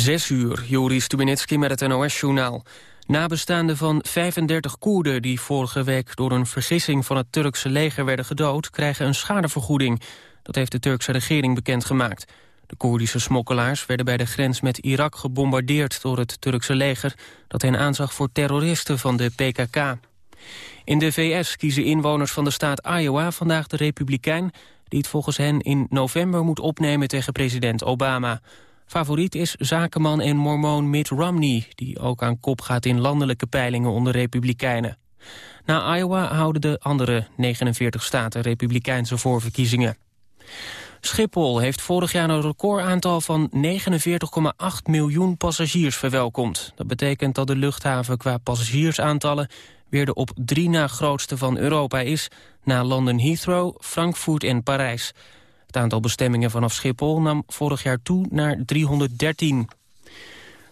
Zes uur, Joris Stubenitski met het NOS-journaal. Nabestaanden van 35 Koerden die vorige week door een vergissing van het Turkse leger werden gedood, krijgen een schadevergoeding. Dat heeft de Turkse regering bekendgemaakt. De Koerdische smokkelaars werden bij de grens met Irak gebombardeerd door het Turkse leger, dat hen aanzag voor terroristen van de PKK. In de VS kiezen inwoners van de staat Iowa vandaag de Republikein... die het volgens hen in november moet opnemen tegen president Obama. Favoriet is zakenman en mormoon Mitt Romney... die ook aan kop gaat in landelijke peilingen onder Republikeinen. Na Iowa houden de andere 49 staten Republikeinse voorverkiezingen. Schiphol heeft vorig jaar een recordaantal van 49,8 miljoen passagiers verwelkomd. Dat betekent dat de luchthaven qua passagiersaantallen weer de op drie na grootste van Europa is... na London Heathrow, Frankfurt en Parijs. Het aantal bestemmingen vanaf Schiphol nam vorig jaar toe naar 313.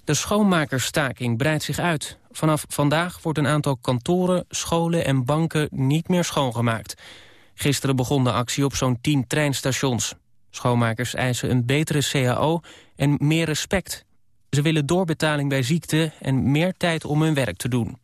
De schoonmakersstaking breidt zich uit. Vanaf vandaag wordt een aantal kantoren, scholen en banken niet meer schoongemaakt. Gisteren begon de actie op zo'n 10 treinstations. Schoonmakers eisen een betere CAO en meer respect. Ze willen doorbetaling bij ziekte en meer tijd om hun werk te doen.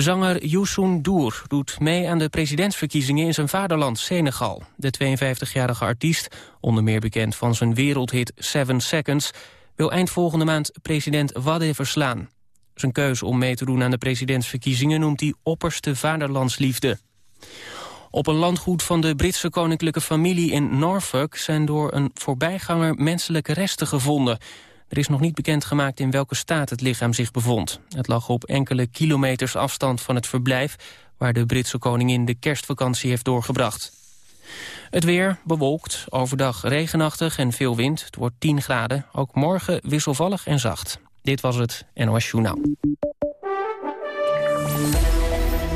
Zanger Youssou Dour doet mee aan de presidentsverkiezingen in zijn vaderland Senegal. De 52-jarige artiest, onder meer bekend van zijn wereldhit Seven Seconds... wil eind volgende maand president Wade verslaan. Zijn keuze om mee te doen aan de presidentsverkiezingen noemt hij opperste vaderlandsliefde. Op een landgoed van de Britse koninklijke familie in Norfolk... zijn door een voorbijganger menselijke resten gevonden. Er is nog niet bekendgemaakt in welke staat het lichaam zich bevond. Het lag op enkele kilometers afstand van het verblijf... waar de Britse koningin de kerstvakantie heeft doorgebracht. Het weer bewolkt, overdag regenachtig en veel wind. Het wordt 10 graden, ook morgen wisselvallig en zacht. Dit was het NOS Journaal.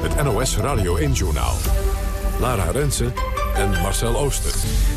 Het NOS Radio 1 Journaal. Lara Rensen en Marcel Ooster.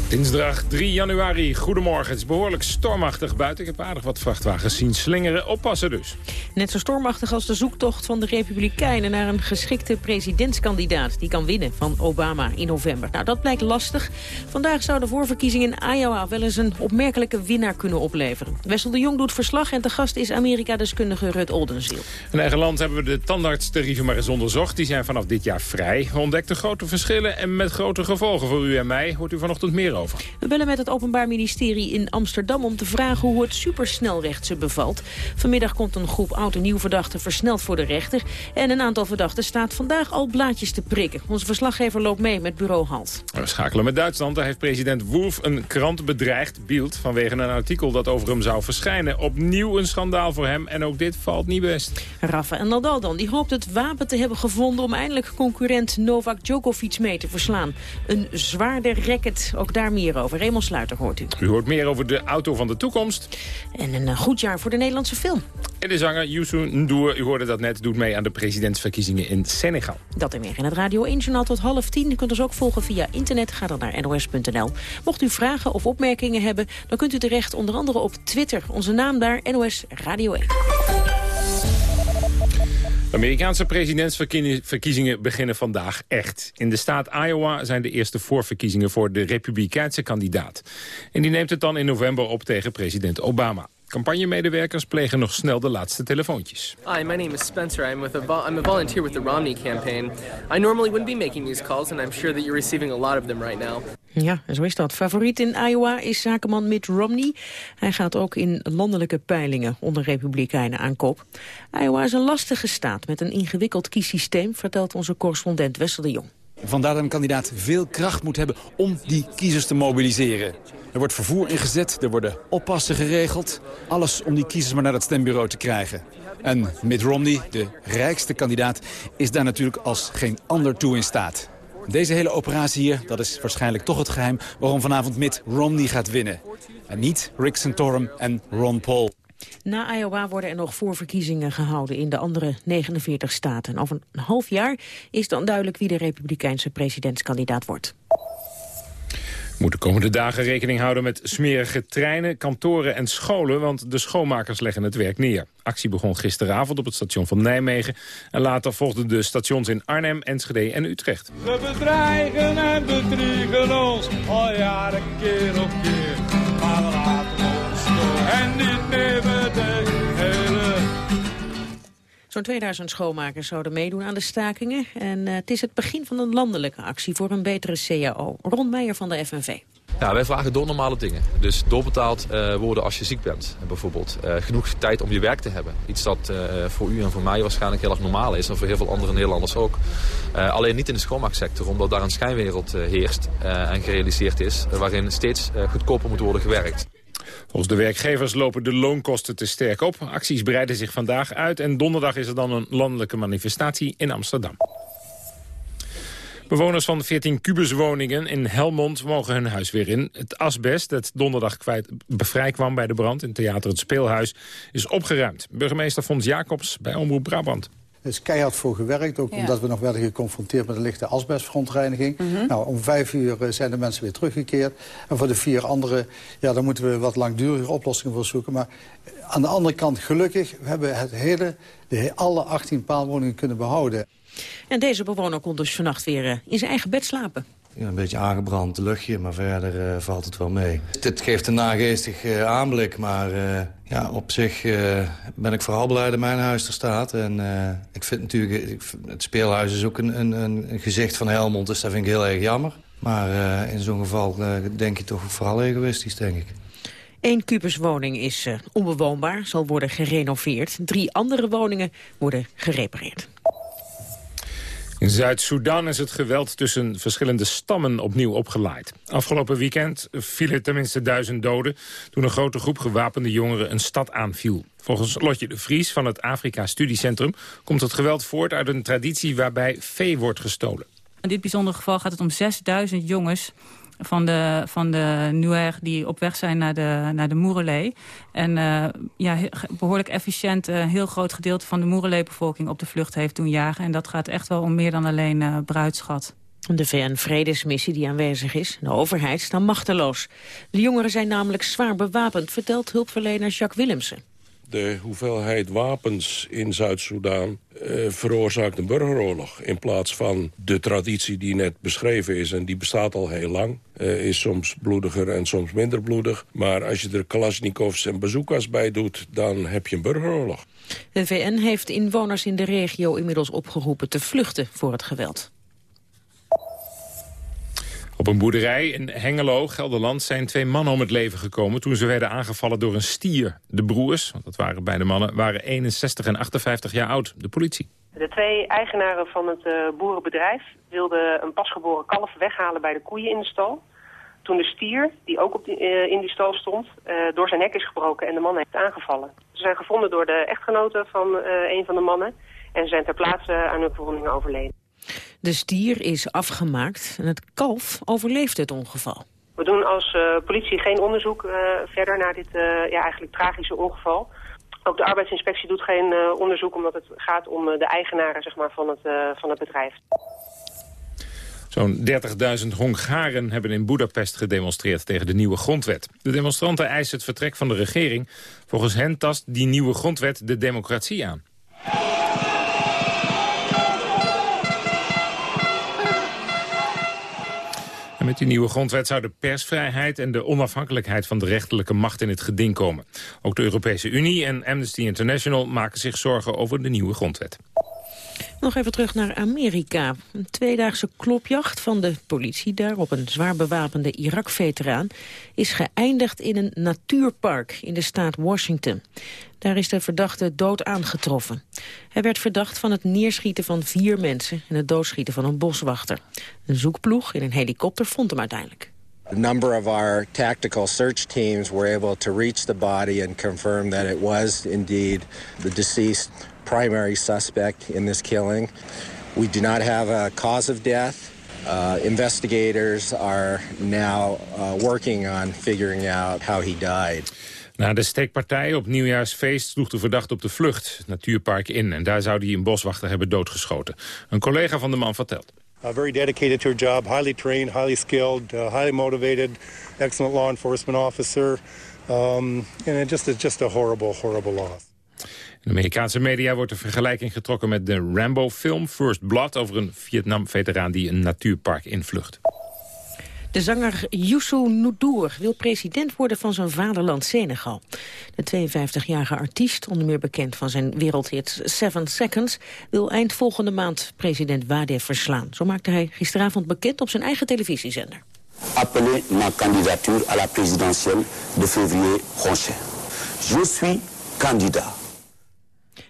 Dinsdag 3 januari, goedemorgen. Het is behoorlijk stormachtig buiten. Ik heb aardig wat vrachtwagens zien slingeren. Oppassen dus. Net zo stormachtig als de zoektocht van de Republikeinen... naar een geschikte presidentskandidaat die kan winnen van Obama in november. Nou, dat blijkt lastig. Vandaag zou de voorverkiezing in Iowa wel eens een opmerkelijke winnaar kunnen opleveren. Wessel de Jong doet verslag en te gast is Amerika-deskundige Rut Oldenziel. In eigen land hebben we de tandartstarieven maar eens onderzocht. Die zijn vanaf dit jaar vrij. We ontdekten grote verschillen en met grote gevolgen voor u en mij. Hoort u vanochtend meer We bellen met het Openbaar Ministerie in Amsterdam om te vragen hoe het supersnelrecht ze bevalt. Vanmiddag komt een groep oud- en nieuw verdachten versneld voor de rechter. En een aantal verdachten staat vandaag al blaadjes te prikken. Onze verslaggever loopt mee met bureau Halt. We schakelen met Duitsland. Daar heeft president Wolf een krant bedreigd, Bild, vanwege een artikel dat over hem zou verschijnen. Opnieuw een schandaal voor hem en ook dit valt niet best. Rafa en Nadal dan, die hoopt het wapen te hebben gevonden om eindelijk concurrent Novak Djokovic mee te verslaan. Een zwaarder racket, ook daar meer over. Raymond Sluiter hoort u. U hoort meer over de auto van de toekomst. En een eh, goed jaar voor de Nederlandse film. En de zanger Youssou N'Dour, u hoorde dat net, doet mee aan de presidentsverkiezingen in Senegal. Dat en meer in het Radio 1 Journaal tot half tien. U kunt ons ook volgen via internet. Ga dan naar nos.nl. Mocht u vragen of opmerkingen hebben, dan kunt u terecht onder andere op Twitter. Onze naam daar, NOS Radio 1. Amerikaanse presidentsverkiezingen beginnen vandaag echt. In de staat Iowa zijn de eerste voorverkiezingen voor de republikeinse kandidaat. En die neemt het dan in november op tegen president Obama. Campagnemedewerkers plegen nog snel de laatste telefoontjes. Hi, my name is Spencer. I'm, with a I'm a volunteer with the Romney campaign. I normally wouldn't be making these calls, and I'm sure that you're receiving a lot of them right now. Ja, zo is dat. Favoriet in Iowa is zakenman Mitt Romney. Hij gaat ook in landelijke peilingen onder republikeinen aan kop. Iowa is een lastige staat met een ingewikkeld kiessysteem, vertelt onze correspondent Wessel de Jong. Vandaar dat een kandidaat veel kracht moet hebben om die kiezers te mobiliseren. Er wordt vervoer ingezet, er worden oppassen geregeld. Alles om die kiezers maar naar het stembureau te krijgen. En Mitt Romney, de rijkste kandidaat, is daar natuurlijk als geen ander toe in staat. Deze hele operatie hier, dat is waarschijnlijk toch het geheim... waarom vanavond Mitt Romney gaat winnen. En niet Rick Santorum en Ron Paul. Na Iowa worden er nog voorverkiezingen gehouden in de andere 49 staten. Over een half jaar is dan duidelijk wie de republikeinse presidentskandidaat wordt. We moeten de komende dagen rekening houden met smerige treinen, kantoren en scholen... want de schoonmakers leggen het werk neer. Actie begon gisteravond op het station van Nijmegen... en later volgden de stations in Arnhem, Enschede en Utrecht. We bedreigen en bedriegen ons al jaren keer op keer. Maar we laten ons door en niet meer verdelen. Zo'n 2000 schoonmakers zouden meedoen aan de stakingen. En uh, het is het begin van een landelijke actie voor een betere CAO. Ron Meijer van de FNV. Ja, wij vragen doornormale dingen. Dus doorbetaald uh, worden als je ziek bent, bijvoorbeeld. Uh, genoeg tijd om je werk te hebben. Iets dat voor u en voor mij waarschijnlijk heel erg normaal is. En voor heel veel andere Nederlanders ook. alleen niet in de schoonmaaksector, omdat daar een schijnwereld heerst en gerealiseerd is. waarin steeds goedkoper moet worden gewerkt. Volgens de werkgevers lopen de loonkosten te sterk op. Acties breiden zich vandaag uit en donderdag is er dan een landelijke manifestatie in Amsterdam. Bewoners van 14 kubuswoningen in Helmond mogen hun huis weer in. Het asbest dat donderdag kwijt, vrij kwam bij de brand in theater Het Speelhuis is opgeruimd. Burgemeester Fons Jacobs bij Omroep Brabant. Er is keihard voor gewerkt, ook omdat we nog werden geconfronteerd met een lichte asbestverontreiniging. Mhm. nou, om vijf uur eh, zijn de mensen weer teruggekeerd. En voor de vier andere, ja, daar moeten we wat langdurige oplossingen voor zoeken. Maar eh, aan de andere kant, gelukkig, we hebben het hele, de, alle 18 paalwoningen kunnen behouden. En deze bewoner kon dus vannacht weer uh, in zijn eigen bed slapen. Een beetje aangebrand luchtje, maar verder uh, valt het wel mee. Dit geeft een nageestig uh, aanblik, maar ja, op zich ben ik vooral blij dat mijn huis er staat. En ik vind natuurlijk, ik het speelhuis is ook een, een, een, gezicht van Helmond, dus dat vind ik heel erg jammer. Maar in zo'n geval denk je toch vooral egoïstisch, denk ik. Eén kubuswoning is onbewoonbaar, zal worden gerenoveerd. Drie andere woningen worden gerepareerd. In Zuid-Soedan is het geweld tussen verschillende stammen opnieuw opgeleid. Afgelopen weekend vielen tenminste duizend doden... toen een grote groep gewapende jongeren een stad aanviel. Volgens Lotje de Vries van het Afrika Studiecentrum... komt het geweld voort uit een traditie waarbij vee wordt gestolen. In dit bijzondere geval gaat het om 6000 jongens van de, van de Nuer die op weg zijn naar de, naar de Moerelé. En uh, ja, behoorlijk efficiënt een uh, heel groot gedeelte van de Moerelé-bevolking op de vlucht heeft doen jagen. En dat gaat echt wel om meer dan alleen uh, bruidschat. De VN-vredesmissie die aanwezig is, de overheid, staan machteloos. De jongeren zijn namelijk zwaar bewapend, vertelt hulpverlener Jacques Willemsen de hoeveelheid wapens in Zuid-Soedan uh, veroorzaakt een burgeroorlog. In plaats van de traditie die net beschreven is, en die bestaat al heel lang... Uh, is soms bloediger en soms minder bloedig. Maar als je er Kalashnikovs en bazookas bij doet, dan heb je een burgeroorlog. De VN heeft inwoners in de regio inmiddels opgeroepen te vluchten voor het geweld. Op een boerderij in Hengelo, Gelderland, zijn twee mannen om het leven gekomen... toen ze werden aangevallen door een stier. De broers, want dat waren beide mannen, waren 61 en 58 jaar oud. De politie. De twee eigenaren van het uh, boerenbedrijf wilden een pasgeboren kalf weghalen bij de koeien in de stal. Toen de stier, die ook op uh, in die stal stond, uh, door zijn nek is gebroken en de man heeft aangevallen. Ze zijn gevonden door de echtgenoten van een van de mannen en zijn ter plaatse aan hun verwondingen overleden. De stier is afgemaakt en het kalf overleeft het ongeval. We doen als uh, politie geen onderzoek uh, verder naar dit uh, ja, eigenlijk tragische ongeval. Ook de arbeidsinspectie doet geen onderzoek omdat het gaat om de eigenaren zeg maar, van, het, van het bedrijf. Zo'n 30.000 Hongaren hebben in Budapest gedemonstreerd tegen de nieuwe grondwet. De demonstranten eisen het vertrek van de regering. Volgens hen tast die nieuwe grondwet de democratie aan. Met die nieuwe grondwet zou de persvrijheid en de onafhankelijkheid van de rechterlijke macht in het geding komen. Ook de Europese Unie en Amnesty International maken zich zorgen over de nieuwe grondwet. Nog even terug naar Amerika. Een tweedaagse klopjacht van de politie daar op een zwaar bewapende Irak-veteraan... is geëindigd in een natuurpark in de staat Washington. Daar is de verdachte dood aangetroffen. Hij werd verdacht van het neerschieten van vier mensen... en het doodschieten van een boswachter. Een zoekploeg in een helikopter vond hem uiteindelijk. A number of our tactical search teams were able to reach the body and confirm that it was indeed the deceased primary suspect in this killing. We do not have a cause of death. Uh, investigators are now uh, working on figuring out how he died. Na de steekpartij op nieuwjaarsfeest sloeg de verdachte op de vlucht het natuurpark in. En daar zou hij een boswachter hebben doodgeschoten. Een collega van de man vertelt. Uh, very dedicated to her job, highly trained, highly skilled, uh, highly motivated, excellent law enforcement officer. Um, and just, just a horrible, horrible loss. In de Amerikaanse media wordt de vergelijking getrokken met de Rambo-film First Blood... over een Vietnam-veteraan die een natuurpark invlucht. De zanger Youssou N'Dour wil president worden van zijn vaderland Senegal. De 52-jarige artiest, onder meer bekend van zijn wereldhit Seven Seconds... wil eind volgende maand president Wade verslaan. Zo maakte hij gisteravond bekend op zijn eigen televisiezender. Appelez ma candidature à la présidentielle de février prochain. Je suis candidat.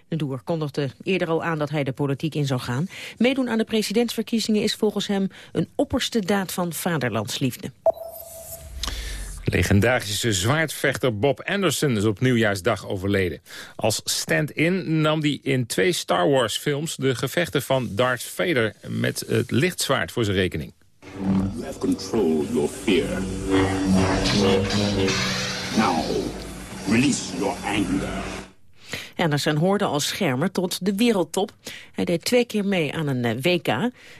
De Doer kondigde eerder al aan dat hij de politiek in zou gaan. Meedoen aan de presidentsverkiezingen is volgens hem een opperste daad van vaderlandsliefde. Legendarische zwaardvechter Bob Anderson is op nieuwjaarsdag overleden. Als stand-in nam hij in twee Star Wars films de gevechten van Darth Vader met het lichtzwaard voor zijn rekening. You have controlled your fear. Now, release your anger. Anderson hoorde als schermer tot de wereldtop. Hij deed twee keer mee aan een eh, WK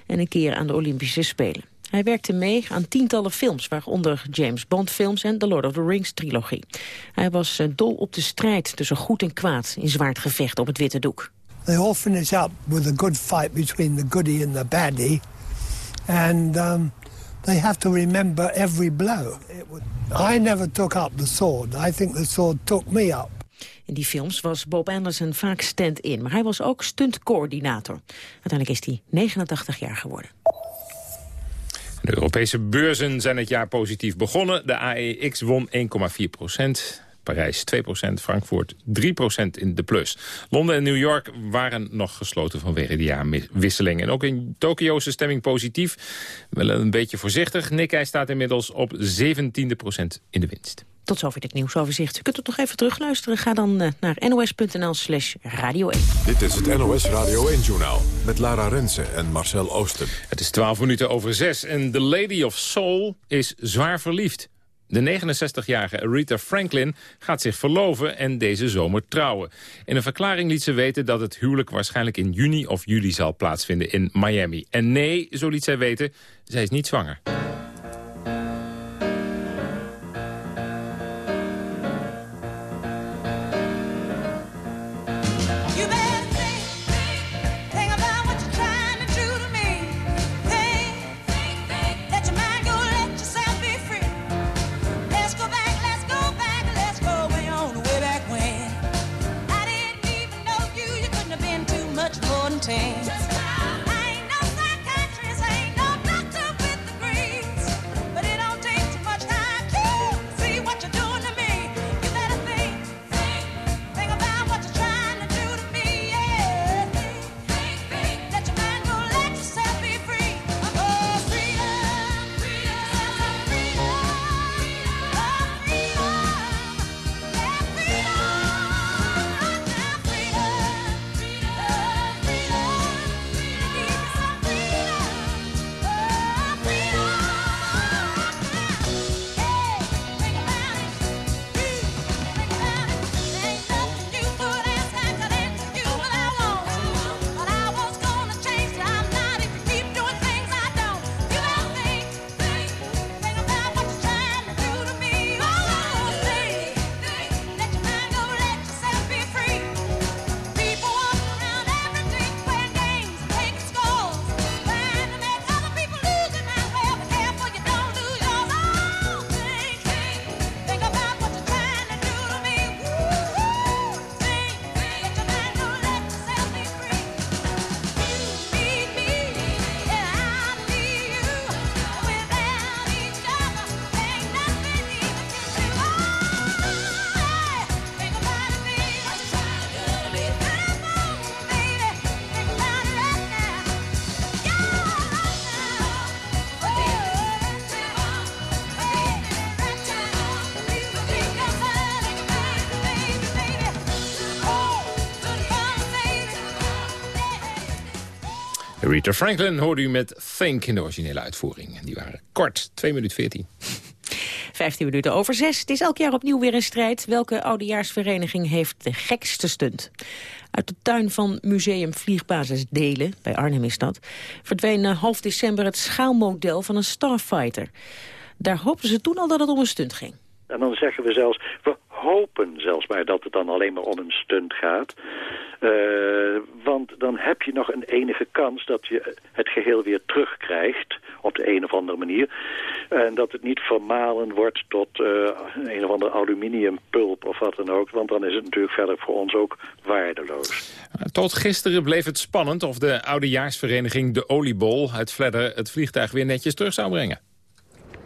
en een keer aan de Olympische Spelen. Hij werkte mee aan tientallen films, waaronder James Bond films en The Lord of the Rings trilogie. Hij was eh, dol op de strijd tussen goed en kwaad in zwaard gevecht op het witte doek. They all finish up with a good fight between the goodie and the baddie. And um, they have to remember every blow. I never took up the sword. I think the sword took me up. In die films was Bob Anderson vaak stand-in, maar hij was ook stuntcoördinator. Uiteindelijk is hij 89 jaar geworden. De Europese beurzen zijn het jaar positief begonnen. De AEX won 1,4 procent. Parijs 2% Frankfurt 3% in de plus. Londen en New York waren nog gesloten vanwege de jaarwisseling. En ook in Tokio is de stemming positief. Wel een beetje voorzichtig. Nikkei staat inmiddels op 17% in de winst. Tot zover dit nieuwsoverzicht. U kunt het nog even terugluisteren. Ga dan eh, naar nos.nl slash radio 1. Dit is het NOS Radio 1-journaal met Lara Rensen en Marcel Oosten. Het is 12 minuten over 6 en The Lady of Soul is zwaar verliefd. De 69-jarige Aretha Franklin gaat zich verloven en deze zomer trouwen. In een verklaring liet ze weten dat het huwelijk waarschijnlijk in juni of juli zal plaatsvinden in Miami. En nee, zo liet zij weten, zij is niet zwanger. Rita Franklin hoorde u met Think in de originele uitvoering. Die waren kort, 2 minuten 14. 15 minuten over 6. Het is elk jaar opnieuw weer een strijd. Welke oudejaarsvereniging heeft de gekste stunt? Uit de tuin van Museum Vliegbasis Delen, bij Arnhem is dat... verdween half december het schaalmodel van een Starfighter. Daar hoopten ze toen al dat het om een stunt ging. En dan zeggen we zelfs, we hopen zelfs maar dat het dan alleen maar om een stunt gaat. want dan heb je nog een enige kans dat je het geheel weer terugkrijgt op de een of andere manier. En dat het niet vermalen wordt tot een of andere aluminiumpulp of wat dan ook. Want dan is het natuurlijk verder voor ons ook waardeloos. Tot gisteren bleef het spannend of de oudejaarsvereniging De Oliebol uit Vledder het vliegtuig weer netjes terug zou brengen.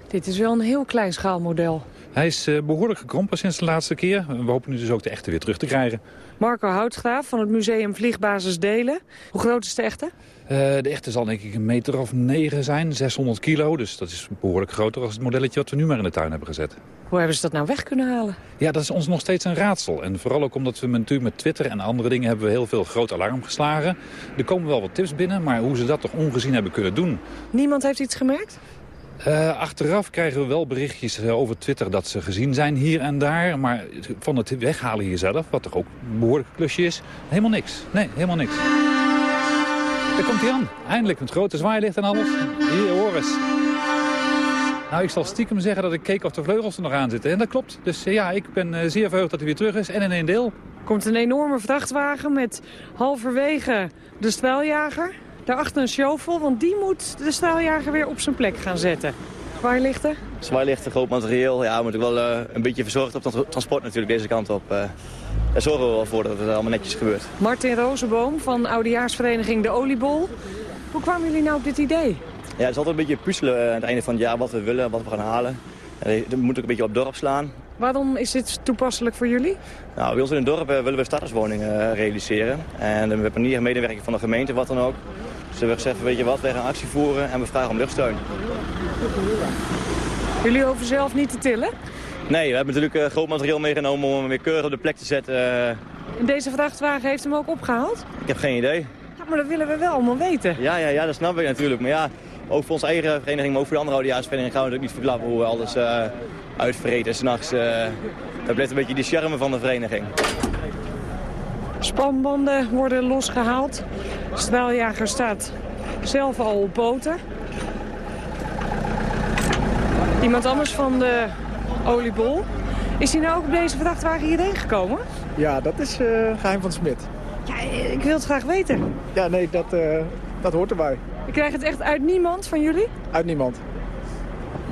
Dit is wel een heel klein schaalmodel. Hij is uh, behoorlijk gekrompen sinds de laatste keer. We hopen nu dus ook de echte weer terug te krijgen. Marco Houtgraaf van het museum Vliegbasis Delen. Hoe groot is de echte? Uh, de echte zal denk ik een meter of negen zijn, 600 kilo. Dus dat is behoorlijk groter als het modelletje wat we nu maar in de tuin hebben gezet. Hoe hebben ze dat nou weg kunnen halen? Ja, dat is ons nog steeds een raadsel. En vooral ook omdat we natuurlijk met Twitter en andere dingen hebben we heel veel groot alarm geslagen. Er komen wel wat tips binnen, maar hoe ze dat toch ongezien hebben kunnen doen. Niemand heeft iets gemerkt? Uh, achteraf krijgen we wel berichtjes uh, over Twitter dat ze gezien zijn hier en daar. Maar van het weghalen hier zelf, wat toch ook een behoorlijk klusje is, helemaal niks. Nee, helemaal niks. Daar komt hij aan. Eindelijk met grote zwaailicht en alles. Hier, hoor eens. Nou, ik zal stiekem zeggen dat ik keek of de vleugels er nog aan zitten. En dat klopt. Dus uh, ja, ik ben zeer verheugd dat hij weer terug is. En in één deel. Komt een enorme vrachtwagen met halverwege de straaljager. Daarachter een shovel, want die moet de straaljager weer op zijn plek gaan zetten. Zwaailichten? Zwaailichten, groot materieel. Ja, moet ik wel uh, een beetje verzorgd op het transport natuurlijk deze kant op. Uh, daar zorgen we wel voor dat het allemaal netjes gebeurt. Martin Rozenboom van Oudejaarsvereniging De Oliebol. Hoe kwamen jullie nou op dit idee? Ja, het is altijd een beetje puzzelen aan het einde van het jaar wat we willen, wat we gaan halen. En dat moet ook een beetje op dorp slaan. Waarom is dit toepasselijk voor jullie? Nou, bij ons in het dorp willen we starterswoningen realiseren. En we hebben hier medewerking van de gemeente, wat dan ook. Dus we hebben gezegd, weet je wat, wij gaan actie voeren en we vragen om luchtsteun. Jullie hoeven zelf niet te tillen? Nee, we hebben natuurlijk uh, groot materiaal meegenomen om hem weer keurig op de plek te zetten. En deze vrachtwagen heeft hem ook opgehaald? Ik heb geen idee. Ja, maar dat willen we wel allemaal weten. Ja, ja, ja, dat snap ik natuurlijk. Maar ja, ook voor onze eigen vereniging, maar ook voor de andere oudejaarsvereniging gaan we natuurlijk niet verklappen hoe we alles uh, uitvreten s'nachts. Uh, dat blijft een beetje de charme van de vereniging. Spanbanden worden losgehaald. De straaljager staat zelf al op poten. Iemand anders van de oliebol. Is hij nou ook op deze vrachtwagen hierheen gekomen? Ja, dat is uh, geheim van Smit. Ja, ik wil het graag weten. Ja, nee, dat, uh, dat hoort erbij. Ik krijg het echt uit niemand van jullie? Uit niemand.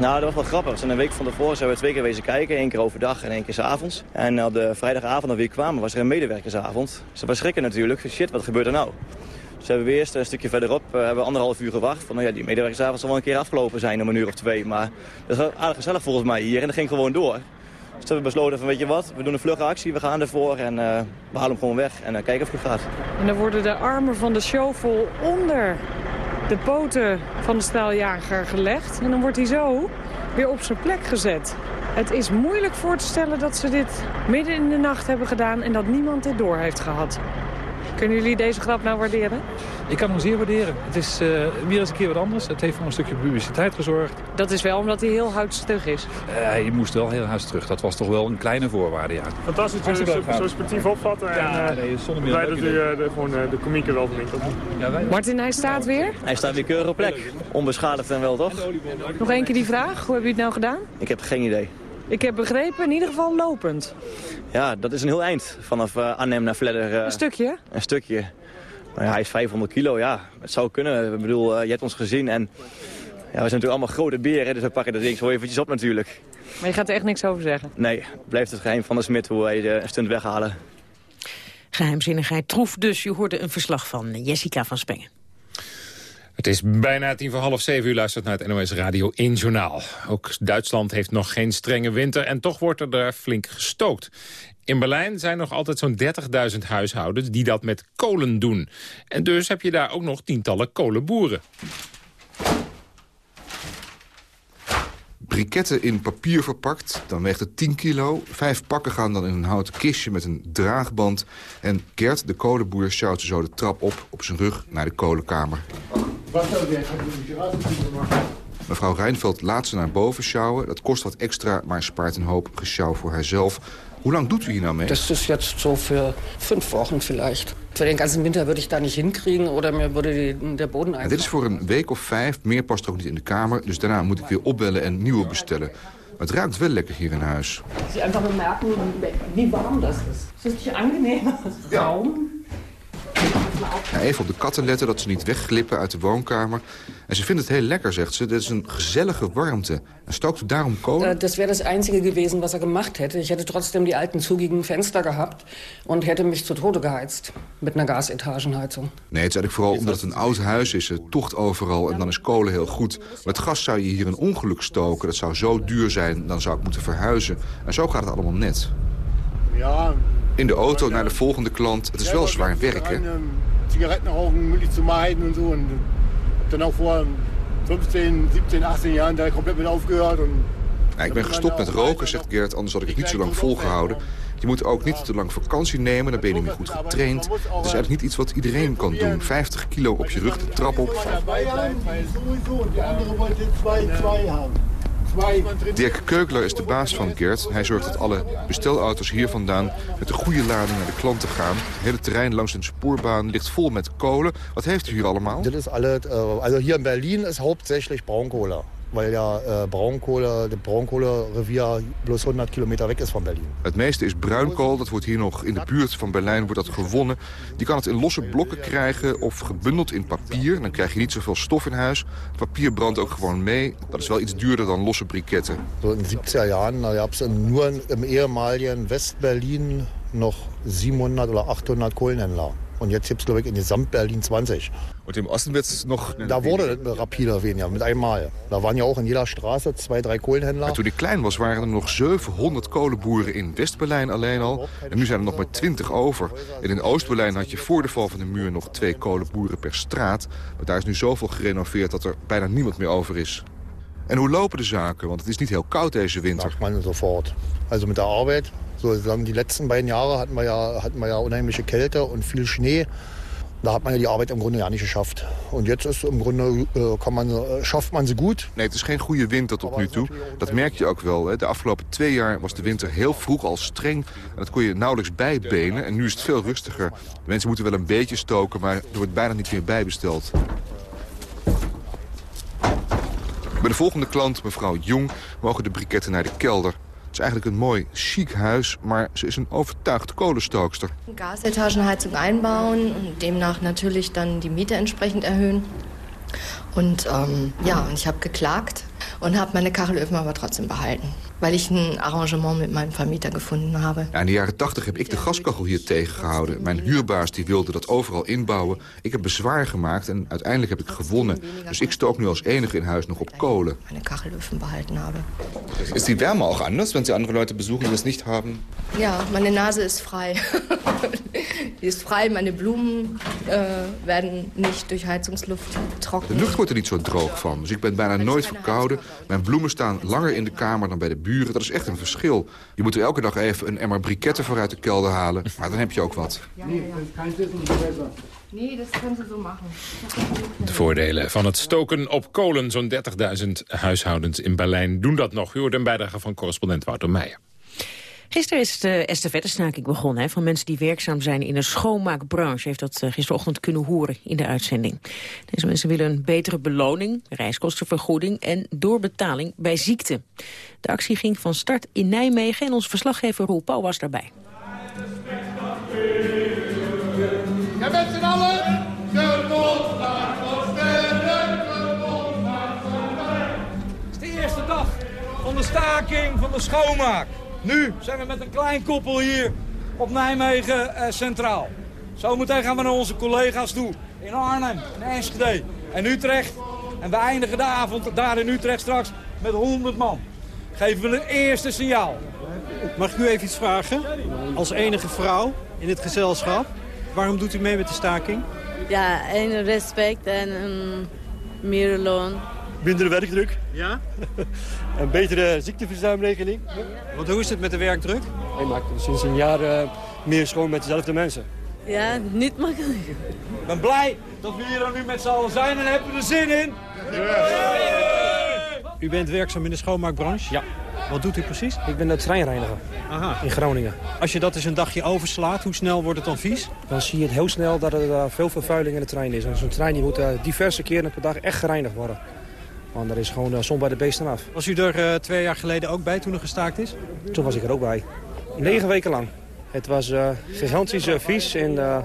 Nou, dat was wel grappig. zijn een week van tevoren zijn we twee keer wezen kijken. één keer overdag en één keer s avonds. En op de vrijdagavond dat we kwamen was er een medewerkersavond. Ze was schrikken natuurlijk. Shit, wat gebeurt er nou? Dus hebben we eerst een stukje verderop uh, hebben anderhalf uur gewacht. Van, nou ja, die medewerkersavond zal wel een keer afgelopen zijn om een uur of twee. Maar dat is aardig gezellig volgens mij hier en dat ging gewoon door. Dus hebben we besloten van weet je wat, we doen een vlugge actie, we gaan ervoor en uh, we halen hem gewoon weg en uh, kijken of het gaat. En dan worden de armen van de shovel onder de poten van de straaljager gelegd. En dan wordt hij zo weer op zijn plek gezet. Het is moeilijk voor te stellen dat ze dit midden in de nacht hebben gedaan... en dat niemand dit door heeft gehad. Kunnen jullie deze grap nou waarderen? Ik kan hem zeer waarderen. Het is uh, weer eens een keer wat anders. Het heeft voor een stukje publiciteit gezorgd. Dat is wel omdat hij heel huidstug is. Uh, hij moest wel heel terug. Dat was toch wel een kleine voorwaarde, ja. Fantastisch dat je het zo sportief opvatten. Ja, en, uh, nee, zonder meer blij dat u de, gewoon de komieken wel verwinkelt. Ja, wij... Martin, hij staat weer? Hij staat weer keurig op plek. Onbeschadigd en wel, toch? Nog één keer die vraag. Hoe hebben jullie het nou gedaan? Ik heb geen idee. Ik heb begrepen, in ieder geval lopend. Ja, dat is een heel eind. Vanaf uh, Arnhem naar Vledder. Uh, een stukje? Een stukje. Maar ja, hij is 500 kilo, ja. Het zou kunnen. Ik bedoel, uh, je hebt ons gezien en... Ja, we zijn natuurlijk allemaal grote beren, dus we pakken dat ding zo eventjes op natuurlijk. Maar je gaat er echt niks over zeggen? Nee, blijft het geheim van de smid hoe wij de stunt weghalen. Geheimzinnigheid troef dus. Je hoorde een verslag van Jessica van Spengen. Het is bijna tien voor half zeven. U luistert naar het NOS Radio 1 Journaal. Ook Duitsland heeft nog geen strenge winter en toch wordt er daar flink gestookt. In Berlijn zijn nog altijd zo'n 30.000 huishoudens die dat met kolen doen. En dus heb je daar ook nog tientallen kolenboeren. Briketten in papier verpakt. Dan weegt het 10 kilo. Vijf pakken gaan dan in een houten kistje met een draagband. En Gert, de kolenboer, sjouwt zo de trap op op zijn rug naar de kolenkamer. Mevrouw Rijnveld laat ze naar boven sjouwen. Dat kost wat extra, maar spaart een hoop gesjouw voor haarzelf. Hoe lang doet u hier nou mee? Das ist jetzt so für fünf Wochen vielleicht. Für den ganzen Winter würde ich da nicht hinkriegen oder mir würde die, der Boden einfach... dit is voor een week of vijf. Meer past ook niet in de kamer. Dus daarna moet ik weer opbellen en nieuwe bestellen. Maar het ruikt wel lekker hier in huis. Dat je einfach bemerken, wie warm das ist. Het is een angenemer Raum. Ja, even op de katten letten dat ze niet wegglippen uit de woonkamer. En ze vindt het heel lekker, zegt ze. Dit is een gezellige warmte. En stookt u daarom kolen? Äh, Das wäre das Einzige gewesen, was er gemacht hätte. Ich hätte trotzdem die alten zugigen Fenster gehabt und hätte mich zu Tode geheizt mit einer Gasetagenheizung. Nee, het is eigenlijk vooral omdat het een oud huis is. Het tocht overal en dan is kolen heel goed. Met gas zou je hier een ongeluk stoken. Dat zou zo duur zijn, dan zou ik moeten verhuizen. En zo gaat het allemaal net. Ja, In de auto naar de volgende klant. Het is wel zwaar werken. Zigaretten rauchen möglichst zu meiden und so. Dann auch vor 15, 17, 18 Jahren da komplett mit aufgehört. Und Ja, ik ben gestopt met roken, zegt Gert, anders had ik het niet zo lang volgehouden. Je moet ook niet te lang vakantie nemen, dan ben je niet meer goed getraind. Het is eigenlijk niet iets wat iedereen kan doen. 50 kilo op je rug de trap op. Dirk Keukler is de baas van Gert. Hij zorgt dat alle bestelauto's hier vandaan met een goede lading naar de klanten gaan. Het hele terrein langs een spoorbaan ligt vol met kolen. Wat heeft u hier allemaal? Das ist alles, äh, also hier in Berlin ist hauptsächlich Braunkohle. Weil ja äh, Braunkohle, das Braunkohlerevier bloß 100 kilometer weg ist von Berlin. Het meeste is bruinkool. Dat wordt hier nog in de buurt van Berlijn wordt dat gewonnen. Je kan het in losse blokken krijgen of gebundeld in papier. Dan krijg je niet zoveel stof in huis. Papier brandt ook gewoon mee. Dat is wel iets duurder dan losse briketten. So in den 70er Jahren da gab es nur im ehemaligen West-Berlin noch 700 oder 800 Kohlenhändler. Und jetzt gibt es, glaube ich, in Gesamt-Berlin 20. Und im Osten wird es noch... Da wurde es rapide weniger, mit einmal. Da waren ja auch in jeder Straße zwei, drei Kohlenhändler. Maar toen ik klein was waren er nog 700 kolenboeren in West-Berlijn alleen al. En nu zijn er nog maar 20 over. En in Oost-Berlijn had je voor de val van de muur nog twee kolenboeren per straat. Maar daar is nu zoveel gerenoveerd dat er bijna niemand meer over is. En hoe lopen de zaken? Want het is niet heel koud deze winter. Sagt man sofort. Also mit der Arbeit. Sagen, die letzten beiden Jahre hatten wir, ja, hatten wir ja unheimliche Kälte und viel Schnee. Da hat man ja die Arbeit im Grunde ja nicht geschafft. Und jetzt ist im äh, kann man, äh, man sie gut. Nee, het is geen goede winter tot nu toe. Dat merk je ook wel. Hè. De afgelopen twee jaar was de winter heel vroeg al streng. En dat kon je nauwelijks bijbenen. En nu is het veel rustiger. De mensen moeten wel een beetje stoken, maar er wordt bijna niet meer bijbesteld. Bij de volgende klant, mevrouw Jong, mogen de briketten naar de kelder. Is eigenlijk een mooi, chic huis, maar ze is een overtuigd kolenstookster. Gasetagenheizung einbauen und demnach natürlich dann die Miete entsprechend erhöhen. Und ähm, ja, und ich habe geklagt und habe meine Kachelöfen aber trotzdem behalten, weil ich ein Arrangement mit meinem Vermieter gefunden habe. Ja, in de jaren 80 heb ik de gaskachel hier tegengehouden. Mijn huurbaas die wilde dat overal inbouwen. Ik heb bezwaar gemaakt en uiteindelijk heb ik gewonnen. Dus ik stook nu als enige in huis nog op kolen. Meine Kachelöfen behalten habe. Is die Wärme auch anders, wenn Sie andere Leute besuchen, die das nicht haben? Ja, meine Nase ist frei. die ist frei, meine Blumen äh, werden nicht durch Heizungsluft De trocken. lucht wordt er niet zo droog van, dus ik ben bijna nooit verkouden. Mijn bloemen staan langer in de kamer dan bij de buren. Dat is echt een verschil. Je moet er elke dag even een emmer briketten voor uit de kelder halen. Maar dan heb je ook wat. Nee, können Sie so machen. De voordelen van het stoken op kolen. Zo'n 30.000 huishoudens in Berlijn doen dat nog. U hoort een bijdrage van correspondent Wouter Meijer. Gisteren is de estafettestaking begonnen hè, van mensen die werkzaam zijn in de schoonmaakbranche. Heeft dat eh, gisterochtend kunnen horen in de uitzending. Deze mensen willen een betere beloning, reiskostenvergoeding en doorbetaling bij ziekte. De actie ging van start in Nijmegen en onze verslaggever Roel Pauw was daarbij. Ja, met z'n allen. Kapot naar Het is de eerste dag van de staking van de schoonmaak. Nu zijn we met een klein koppel hier op Nijmegen eh, Centraal. Zometeen gaan we naar onze collega's toe. In Arnhem, in Enschede en Utrecht. En we eindigen de avond daar in Utrecht straks met 100 man. Geven we een eerste signaal. Mag ik u even iets vragen? Als enige vrouw in het gezelschap, waarom doet u mee met de staking? Ja, en respect en een meer loon. Minder werkdruk. Ja? een betere ziekteverzuimregeling. Want hoe is het met de werkdruk? Ik maak sinds een jaar eh, meer schoon met dezelfde mensen. Ja, niet makkelijk. Ik ben blij dat we hier nu met z'n allen zijn en hebben we er zin in. U bent werkzaam in de schoonmaakbranche? Ja. Wat doet u precies? Ik ben de treinreiniger Aha. in Groningen. Als je dat eens een dagje overslaat, hoe snel wordt het dan vies? Dan zie je het heel snel dat er eh, veel vervuiling in de trein is. En zo'n trein die moet eh, diverse keren per dag echt gereinigd worden. Want er is gewoon uh, zon bij de beesten af. Was u er eh, twee jaar geleden ook bij toen er gestaakt is? Toen was ik er ook bij. Negen weken lang. Het was eh, gigantisch eh, vies en eh,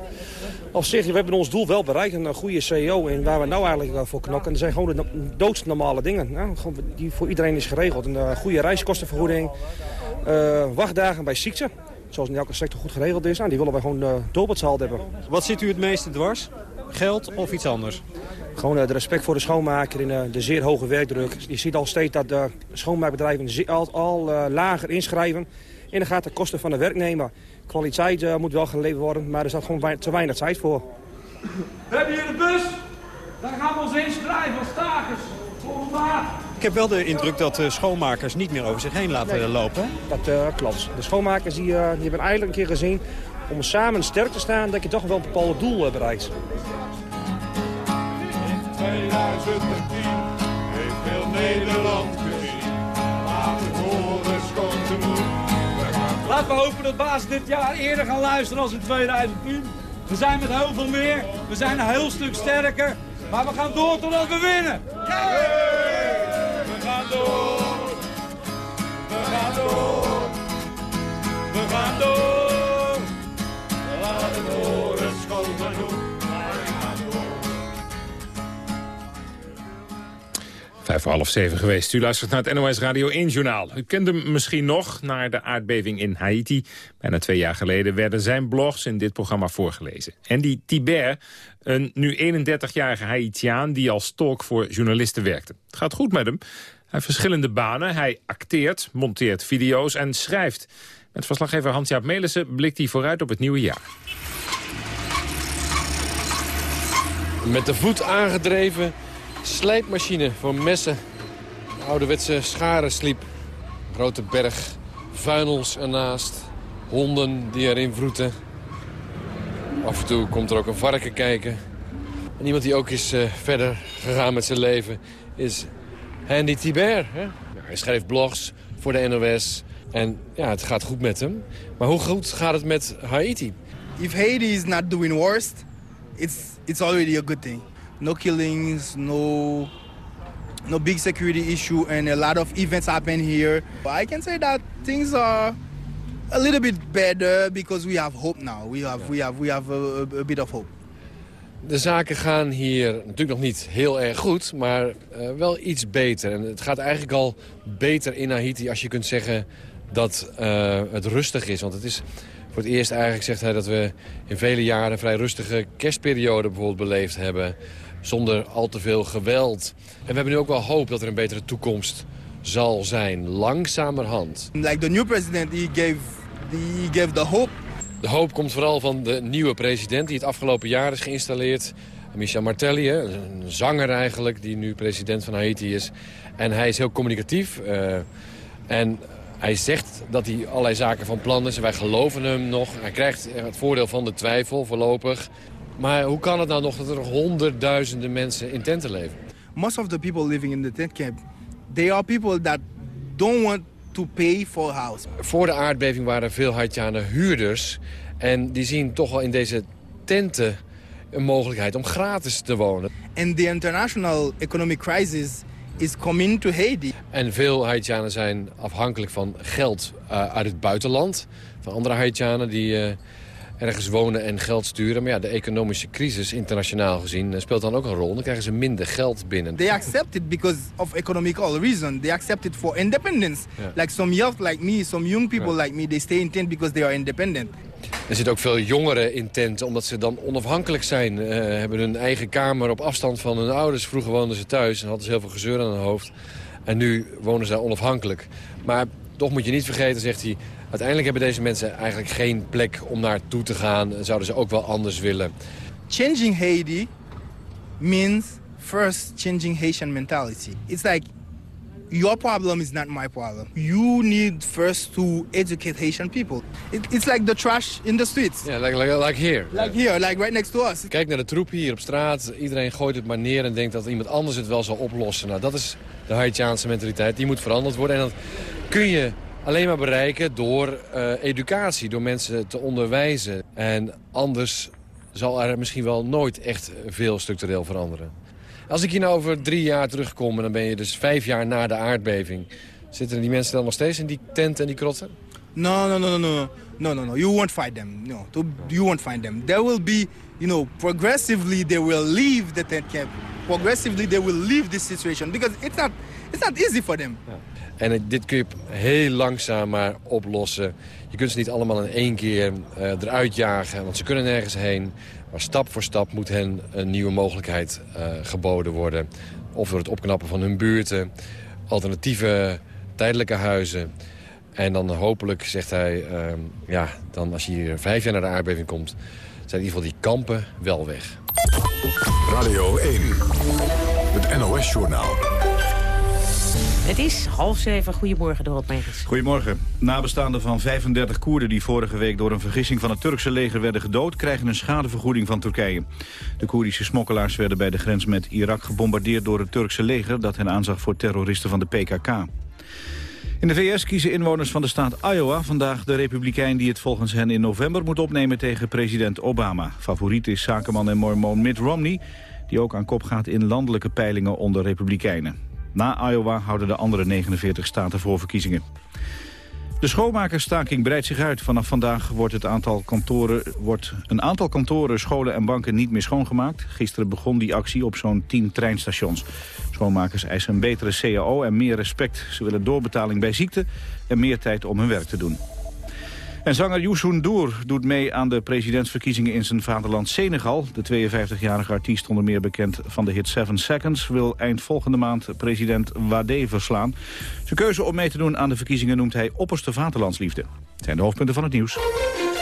Op zich, we hebben ons doel wel bereikt. Een goede CEO en waar we nou eigenlijk voor knokken. Er zijn gewoon de doodsnormale dingen. Nou, die voor iedereen is geregeld. Een goede reiskostenvergoeding. Uh, wachtdagen bij ziekte. Zoals in elke sector goed geregeld is. Nou, die willen wij gewoon uh, doelbetzaald hebben. Wat zit u het meeste dwars? Geld of iets anders? Gewoon het respect voor de schoonmaker in de zeer hoge werkdruk. Je ziet al steeds dat de schoonmaakbedrijven al, al lager inschrijven. En dan gaat de kosten van de werknemer. Kwaliteit uh, moet wel geleverd worden, maar er staat gewoon te weinig tijd voor. We hebben hier de bus. Daar gaan we ons inschrijven als stakers. Ik heb wel de indruk dat de schoonmakers niet meer over zich heen laten nee, lopen. Dat uh, klopt. De schoonmakers die, uh, die hebben eigenlijk een keer gezien... om samen sterk te staan, dat je toch wel een bepaald doel uh, bereikt. In 2010 heeft heel Nederland gezien. Laat het horen, schoon te Laten we hopen dat baas dit jaar eerder gaan luisteren als in 2010. We zijn met heel veel meer. We zijn een heel stuk sterker. Maar we gaan door totdat we winnen. We gaan door. We gaan door. We gaan door. Laat het horen, schoon genoeg. Vijf voor half zeven geweest. U luistert naar het NOS Radio 1 Journaal. U kent hem misschien nog naar de aardbeving in Haiti. Bijna twee jaar geleden werden zijn blogs in dit programma voorgelezen. En die Tiber, een nu 31-jarige Haitiaan die als tolk voor journalisten werkte. Het gaat goed met hem. Hij heeft verschillende banen. Hij acteert, monteert video's en schrijft. Met verslaggever Hans-Jaap Melissen blikt hij vooruit op het nieuwe jaar. Met de voet aangedreven slijpmachine voor messen. ouderwetse scharensliep. Grote berg vuilnis ernaast. Honden die erin vroeten. Af en toe komt er ook een varken kijken. En iemand die ook is uh, verder gegaan met zijn leven is Handy Tiber. Hè? hij schrijft blogs voor de NOS. En ja, het gaat goed met hem. Maar hoe goed gaat het met Haiti? If Haiti is not doing worst, it's, it's already a good thing. No killings, no no big security issue, and a lot of events happen here. I can say that things are a little bit better because we have hope now. We have we have we have a, a, bit of hope. De zaken gaan hier natuurlijk nog niet heel erg goed, maar uh, wel iets beter. En het gaat eigenlijk al beter in Haiti als je kunt zeggen dat uh, het rustig is. Want het is voor het eerst eigenlijk, zegt hij, dat we in vele jaren een vrij rustige kerstperiode bijvoorbeeld beleefd hebben zonder al te veel geweld. En we hebben nu ook wel hoop dat er een betere toekomst zal zijn, langzamerhand. Like the new president, he gave, he gave the hope. De hoop komt vooral van de nieuwe president die het afgelopen jaar is geïnstalleerd. Michel Martelly, een zanger eigenlijk, die nu president van Haiti is. En hij is heel communicatief. Uh, en hij zegt dat hij allerlei zaken van plan is. En wij geloven hem nog. Hij krijgt het voordeel van de twijfel voorlopig. Maar hoe kan het nou nog dat er honderdduizenden mensen in tenten leven? Most of the people living in the tent camp, they are people that don't want to pay for a house. Voor de aardbeving waren veel Haitianen huurders. En die zien toch wel in deze tenten een mogelijkheid om gratis te wonen. And the international economic crisis is coming to Haiti. En veel Haitianen zijn afhankelijk van geld uh, uit het buitenland. Van andere Haitianen die... Uh, ergens wonen en geld sturen. Maar ja, de economische crisis internationaal gezien eh, speelt dan ook een rol. Dan krijgen ze minder geld binnen. They accept it because of economical reason. They accept it for independence. Like some youth like me, some young people like me, they stay in tent because they are independent. Er zitten ook veel jongeren in tenten, omdat ze dan onafhankelijk zijn. Uh, hebben hun eigen kamer op afstand van hun ouders. Vroeger woonden ze thuis en hadden ze heel veel gezeur aan hun hoofd. En nu wonen ze onafhankelijk. Maar toch moet je niet vergeten, zegt hij... Uiteindelijk hebben deze mensen eigenlijk geen plek om naartoe te gaan. Zouden ze ook wel anders willen. Changing Haiti means first changing Haitian mentality. It's like your problem is not my problem. You need first to educate Haitian people. It, it's like the trash in the streets. Ja, yeah, like, like, like here. Like here, like right next to us. Kijk naar de troep hier op straat. Iedereen gooit het maar neer en denkt dat iemand anders het wel zal oplossen. Nou, dat is de Haitiaanse mentaliteit. Die moet veranderd worden. En dat kun je alleen maar bereiken door uh, educatie, door mensen te onderwijzen. En anders zal er misschien wel nooit echt veel structureel veranderen. Als ik hier nou over drie jaar terugkom, en dan ben je dus vijf jaar na de aardbeving... zitten die mensen dan nog steeds in die tent en die krotten? No, no, no, no, no, no, no, no. You won't find them. No, you won't find them. There will be, you know, progressively they will leave the tent camp. Progressively they will leave this situation because it's not, it's not easy for them. En dit kun je heel langzaam maar oplossen. Je kunt ze niet allemaal in één keer eh, eruit jagen, want ze kunnen nergens heen. Maar stap voor stap moet hen een nieuwe mogelijkheid eh, geboden worden. Of door het opknappen van hun buurten, alternatieve tijdelijke huizen. En dan hopelijk, zegt hij, ehm, ja, dan als je hier vijf jaar naar de aardbeving komt... zijn in ieder geval die kampen wel weg. Radio 1, het NOS-journaal. Het is half zeven. Goedemorgen, de Megens. Goedemorgen. Nabestaanden van 35 Koerden die vorige week door een vergissing van het Turkse leger werden gedood... krijgen een schadevergoeding van Turkije. De Koerdische smokkelaars werden bij de grens met Irak gebombardeerd door het Turkse leger... dat hen aanzag voor terroristen van de PKK. In de VS kiezen inwoners van de staat Iowa vandaag de republikein die het volgens hen in november moet opnemen tegen president Obama. Favoriet is zakenman en mormoon Mitt Romney, die ook aan kop gaat in landelijke peilingen onder republikeinen. Na Iowa houden de andere 49 staten voorverkiezingen. De schoonmakersstaking breidt zich uit. Vanaf vandaag wordt, het aantal kantoren, wordt een aantal kantoren, scholen en banken niet meer schoongemaakt. Gisteren begon die actie op zo'n 10 treinstations. Schoonmakers eisen een betere CAO en meer respect. Ze willen doorbetaling bij ziekte en meer tijd om hun werk te doen. En zanger Youssou N'Dour doet mee aan de presidentsverkiezingen in zijn vaderland Senegal. De 52-jarige artiest, onder meer bekend van de hit Seven Seconds... wil eind volgende maand president Wade verslaan. Zijn keuze om mee te doen aan de verkiezingen noemt hij opperste vaderlandsliefde. Het zijn de hoofdpunten van het nieuws.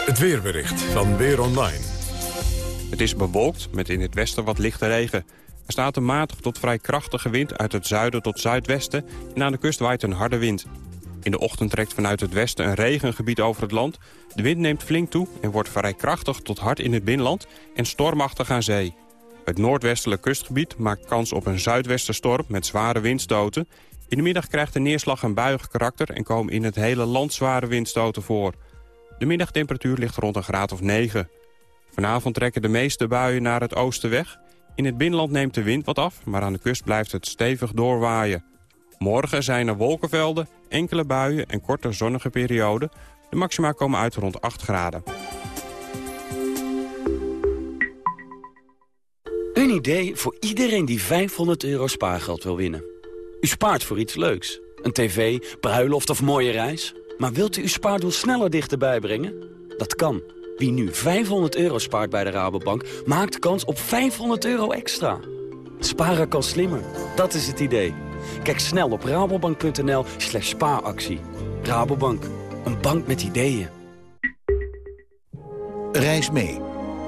Het weerbericht van Weer Online. Het is bewolkt met in het westen wat lichte regen. Er staat een matig tot vrij krachtige wind uit het zuiden tot zuidwesten... en aan de kust waait een harde wind. In de ochtend trekt vanuit het westen een regengebied over het land. De wind neemt flink toe en wordt vrij krachtig tot hard in het binnenland... en stormachtig aan zee. Het noordwestelijk kustgebied maakt kans op een zuidwestenstorm met zware windstoten. In de middag krijgt de neerslag een buiig karakter... en komen in het hele land zware windstoten voor. De middagtemperatuur ligt rond een graad of 9. Vanavond trekken de meeste buien naar het oosten weg. In het binnenland neemt de wind wat af, maar aan de kust blijft het stevig doorwaaien. Morgen zijn er wolkenvelden, enkele buien en korte zonnige perioden. De maxima komen uit rond 8 graden. Een idee voor iedereen die 500 euro spaargeld wil winnen. U spaart voor iets leuks. Een tv, bruiloft of mooie reis. Maar wilt u uw spaardoel sneller dichterbij brengen? Dat kan. Wie nu 500 euro spaart bij de Rabobank, maakt kans op 500 euro extra. Sparen kan slimmer. Dat is het idee. Kijk snel op rabobank.nl slash spaaractie. Rabobank, een bank met ideeën. Reis mee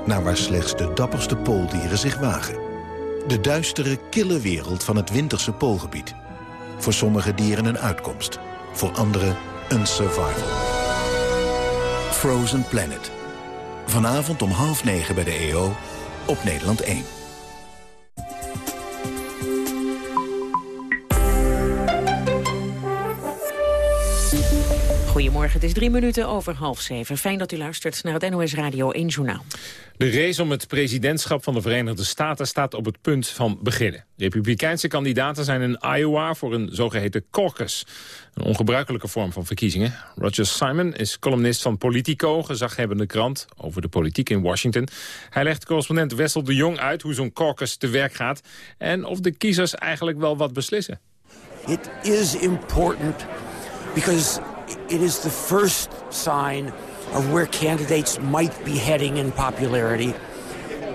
naar waar slechts de dapperste pooldieren zich wagen. De duistere, kille wereld van het winterse poolgebied. Voor sommige dieren een uitkomst, voor anderen een survival. Frozen Planet. Vanavond om half negen bij de EO op Nederland 1. Goedemorgen, het is drie minuten over half zeven. Fijn dat u luistert naar het NOS Radio 1 Journaal. De race om het presidentschap van de Verenigde Staten staat op het punt van beginnen. Republikeinse kandidaten zijn in Iowa voor een zogeheten caucus. Een ongebruikelijke vorm van verkiezingen. Roger Simon is columnist van Politico, gezaghebbende krant over de politiek in Washington. Hij legt correspondent Wessel de Jong uit hoe zo'n caucus te werk gaat... en of de kiezers eigenlijk wel wat beslissen. It is important because it is the first sign of where candidates might be heading in popularity.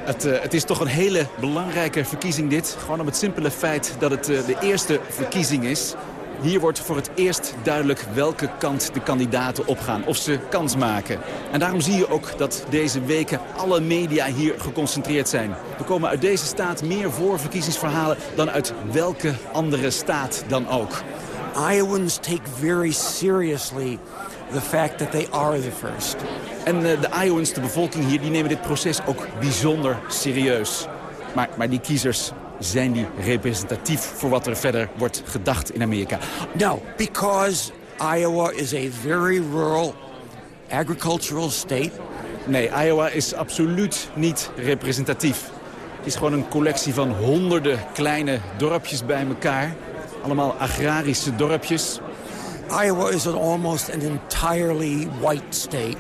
Het, uh, het, is toch een hele belangrijke verkiezing dit. Gewoon om het simpele feit dat het uh, de eerste verkiezing is. Hier wordt voor het eerst duidelijk welke kant de kandidaten opgaan. Of ze kans maken. En daarom zie je ook dat deze weken alle media hier geconcentreerd zijn. Er komen uit deze staat meer voorverkiezingsverhalen dan uit welke andere staat dan ook. Iowans take very seriously the fact that they are the first. En uh, de Iowans, de bevolking hier, die nemen dit proces ook bijzonder serieus. Maar, maar die kiezers, zijn die representatief voor wat er verder wordt gedacht in Amerika? No, because Iowa is a very rural agricultural state. Nee, Iowa is absoluut niet representatief. Het is gewoon een collectie van honderden kleine dorpjes bij elkaar. Allemaal agrarische dorpjes. Iowa is an almost an entirely white state.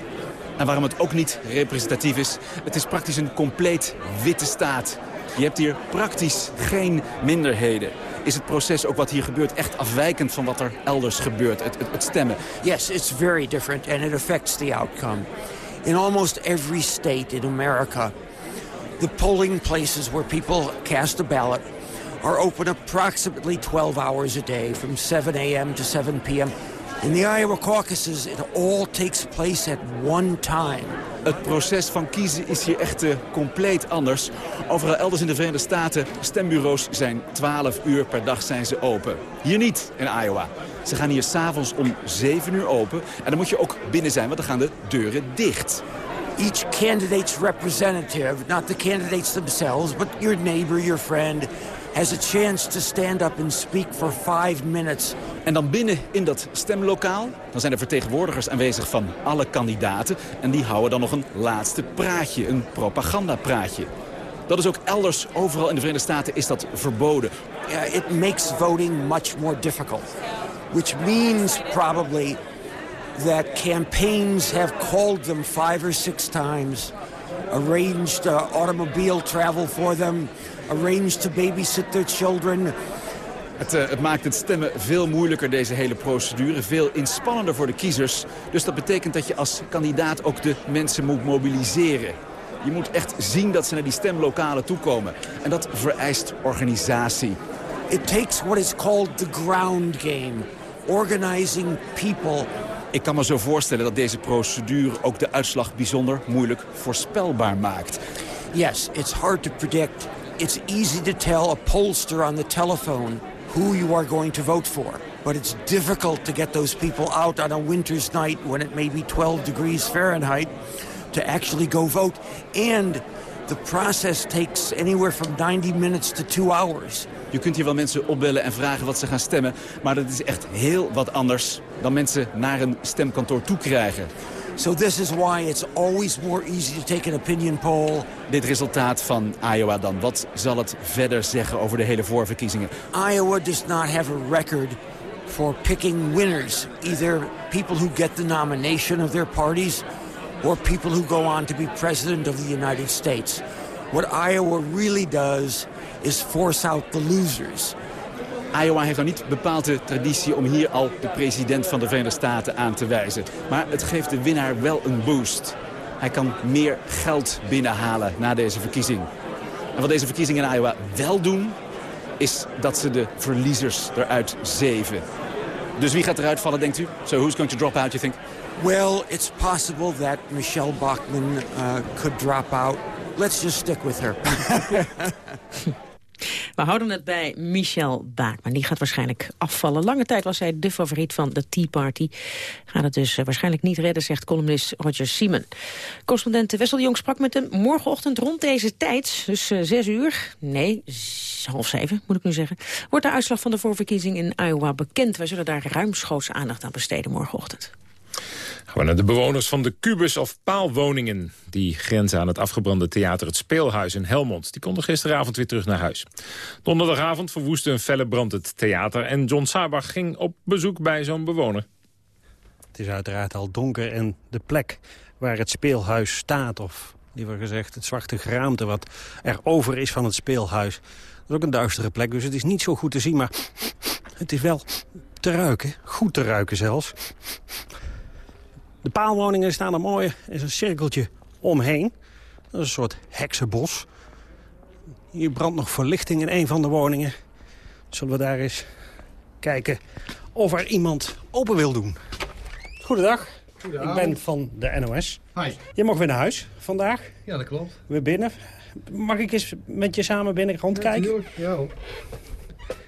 En waarom het ook niet representatief is, het is praktisch een compleet witte staat. Je hebt hier praktisch geen minderheden. Is het proces ook wat hier gebeurt echt afwijkend van wat er elders gebeurt, het, het, het stemmen? Yes, it's very different and it affects the outcome. In almost every state in America, the polling places where people cast a ballot are open approximately 12 hours a day from 7 a.m. to 7 p.m. In the Iowa caucuses, it all takes place at one time. Het proces van kiezen is hier echt uh, compleet anders. Overal elders in de Verenigde Staten, stembureaus zijn 12 uur per dag zijn ze open. Hier niet in Iowa. Ze gaan hier s'avonds om 7 uur open. En dan moet je ook binnen zijn, want dan gaan de deuren dicht. Each candidate's representative, not the candidates themselves, but your neighbor, your friend, has a chance to stand up and speak for five minutes. En dan binnen in dat stemlokaal, dan zijn er vertegenwoordigers aanwezig van alle kandidaten. En die houden dan nog een laatste praatje, een propagandapraatje. Dat is ook elders, overal in de Verenigde Staten, is dat verboden. Yeah, it makes voting much more difficult. Which means probably that campaigns have called them five or six times, arranged uh, automobile travel for them, arranged to babysit their children. Het, uh, het, maakt het stemmen veel moeilijker, deze hele procedure. Veel inspannender voor de kiezers. Dus dat betekent dat je als kandidaat ook de mensen moet mobiliseren. Je moet echt zien dat ze naar die stemlokalen toekomen. En dat vereist organisatie. It takes what is called the ground game. Organizing people ik kan me zo voorstellen dat deze procedure ook de uitslag bijzonder moeilijk voorspelbaar maakt. Yes, it's hard to predict. It's easy to tell a pollster on the telephone who you are going to vote for. But it's difficult to get those people out on a winter's night when it may be 12 degrees Fahrenheit to actually go vote. And the process takes anywhere from 90 minutes to two hours. Je kunt hier wel mensen opbellen en vragen wat ze gaan stemmen. Maar dat is echt heel wat anders dan mensen naar een stemkantoor toe krijgen. So this is why it's always more easy to take an opinion poll. Dit resultaat van Iowa dan, wat zal het verder zeggen over de hele voorverkiezingen? Iowa does not have a record for picking winners. Either people who get the nomination of their parties or people who go on to be president of the United States. What Iowa really does is force out the losers. Iowa heeft nou niet bepaald de traditie om hier al de president van de Verenigde Staten aan te wijzen. Maar het geeft de winnaar wel een boost. Hij kan meer geld binnenhalen na deze verkiezing. En wat deze verkiezingen in Iowa wel doen, is dat ze de verliezers eruit zeven. Dus wie gaat eruit vallen, denkt u? So who's going to drop out, you think? Well, it's possible that Michelle Bachmann uh, could drop out. Let's just stick with her. We houden het bij Michel Baakman. Die gaat waarschijnlijk afvallen. Lange tijd was hij de favoriet van de Tea Party. Gaat het dus eh, waarschijnlijk niet redden, zegt columnist Roger Siemen. Correspondent Wessel Jong sprak met hem morgenochtend rond deze tijd. Dus uh, zes uur, nee, half zeven moet ik nu zeggen. Wordt de uitslag van de voorverkiezing in Iowa bekend. Wij zullen daar ruimschoots aandacht aan besteden morgenochtend. Gaan naar de bewoners van de kubus- of paalwoningen... die grenzen aan het afgebrande theater Het Speelhuis in Helmond. Die konden gisteravond weer terug naar huis. Donderdagavond verwoestte een felle brand het theater... en John Sabach ging op bezoek bij zo'n bewoner. Het is uiteraard al donker en de plek waar het speelhuis staat... of liever gezegd het zwarte geraamte wat er over is van het speelhuis... is ook een duistere plek, dus het is niet zo goed te zien... maar het is wel te ruiken, goed te ruiken zelfs. De paalwoningen staan er mooi, er is een cirkeltje omheen. Dat is een soort heksenbos. Hier brandt nog verlichting in een van de woningen. Zullen we daar eens kijken of er iemand open wil doen. Goedendag. Ik ben van de NOS. Hi. Je mag weer naar huis vandaag. Ja, dat klopt. Weer binnen. Mag ik eens met je samen binnen rondkijken? Ja, ja.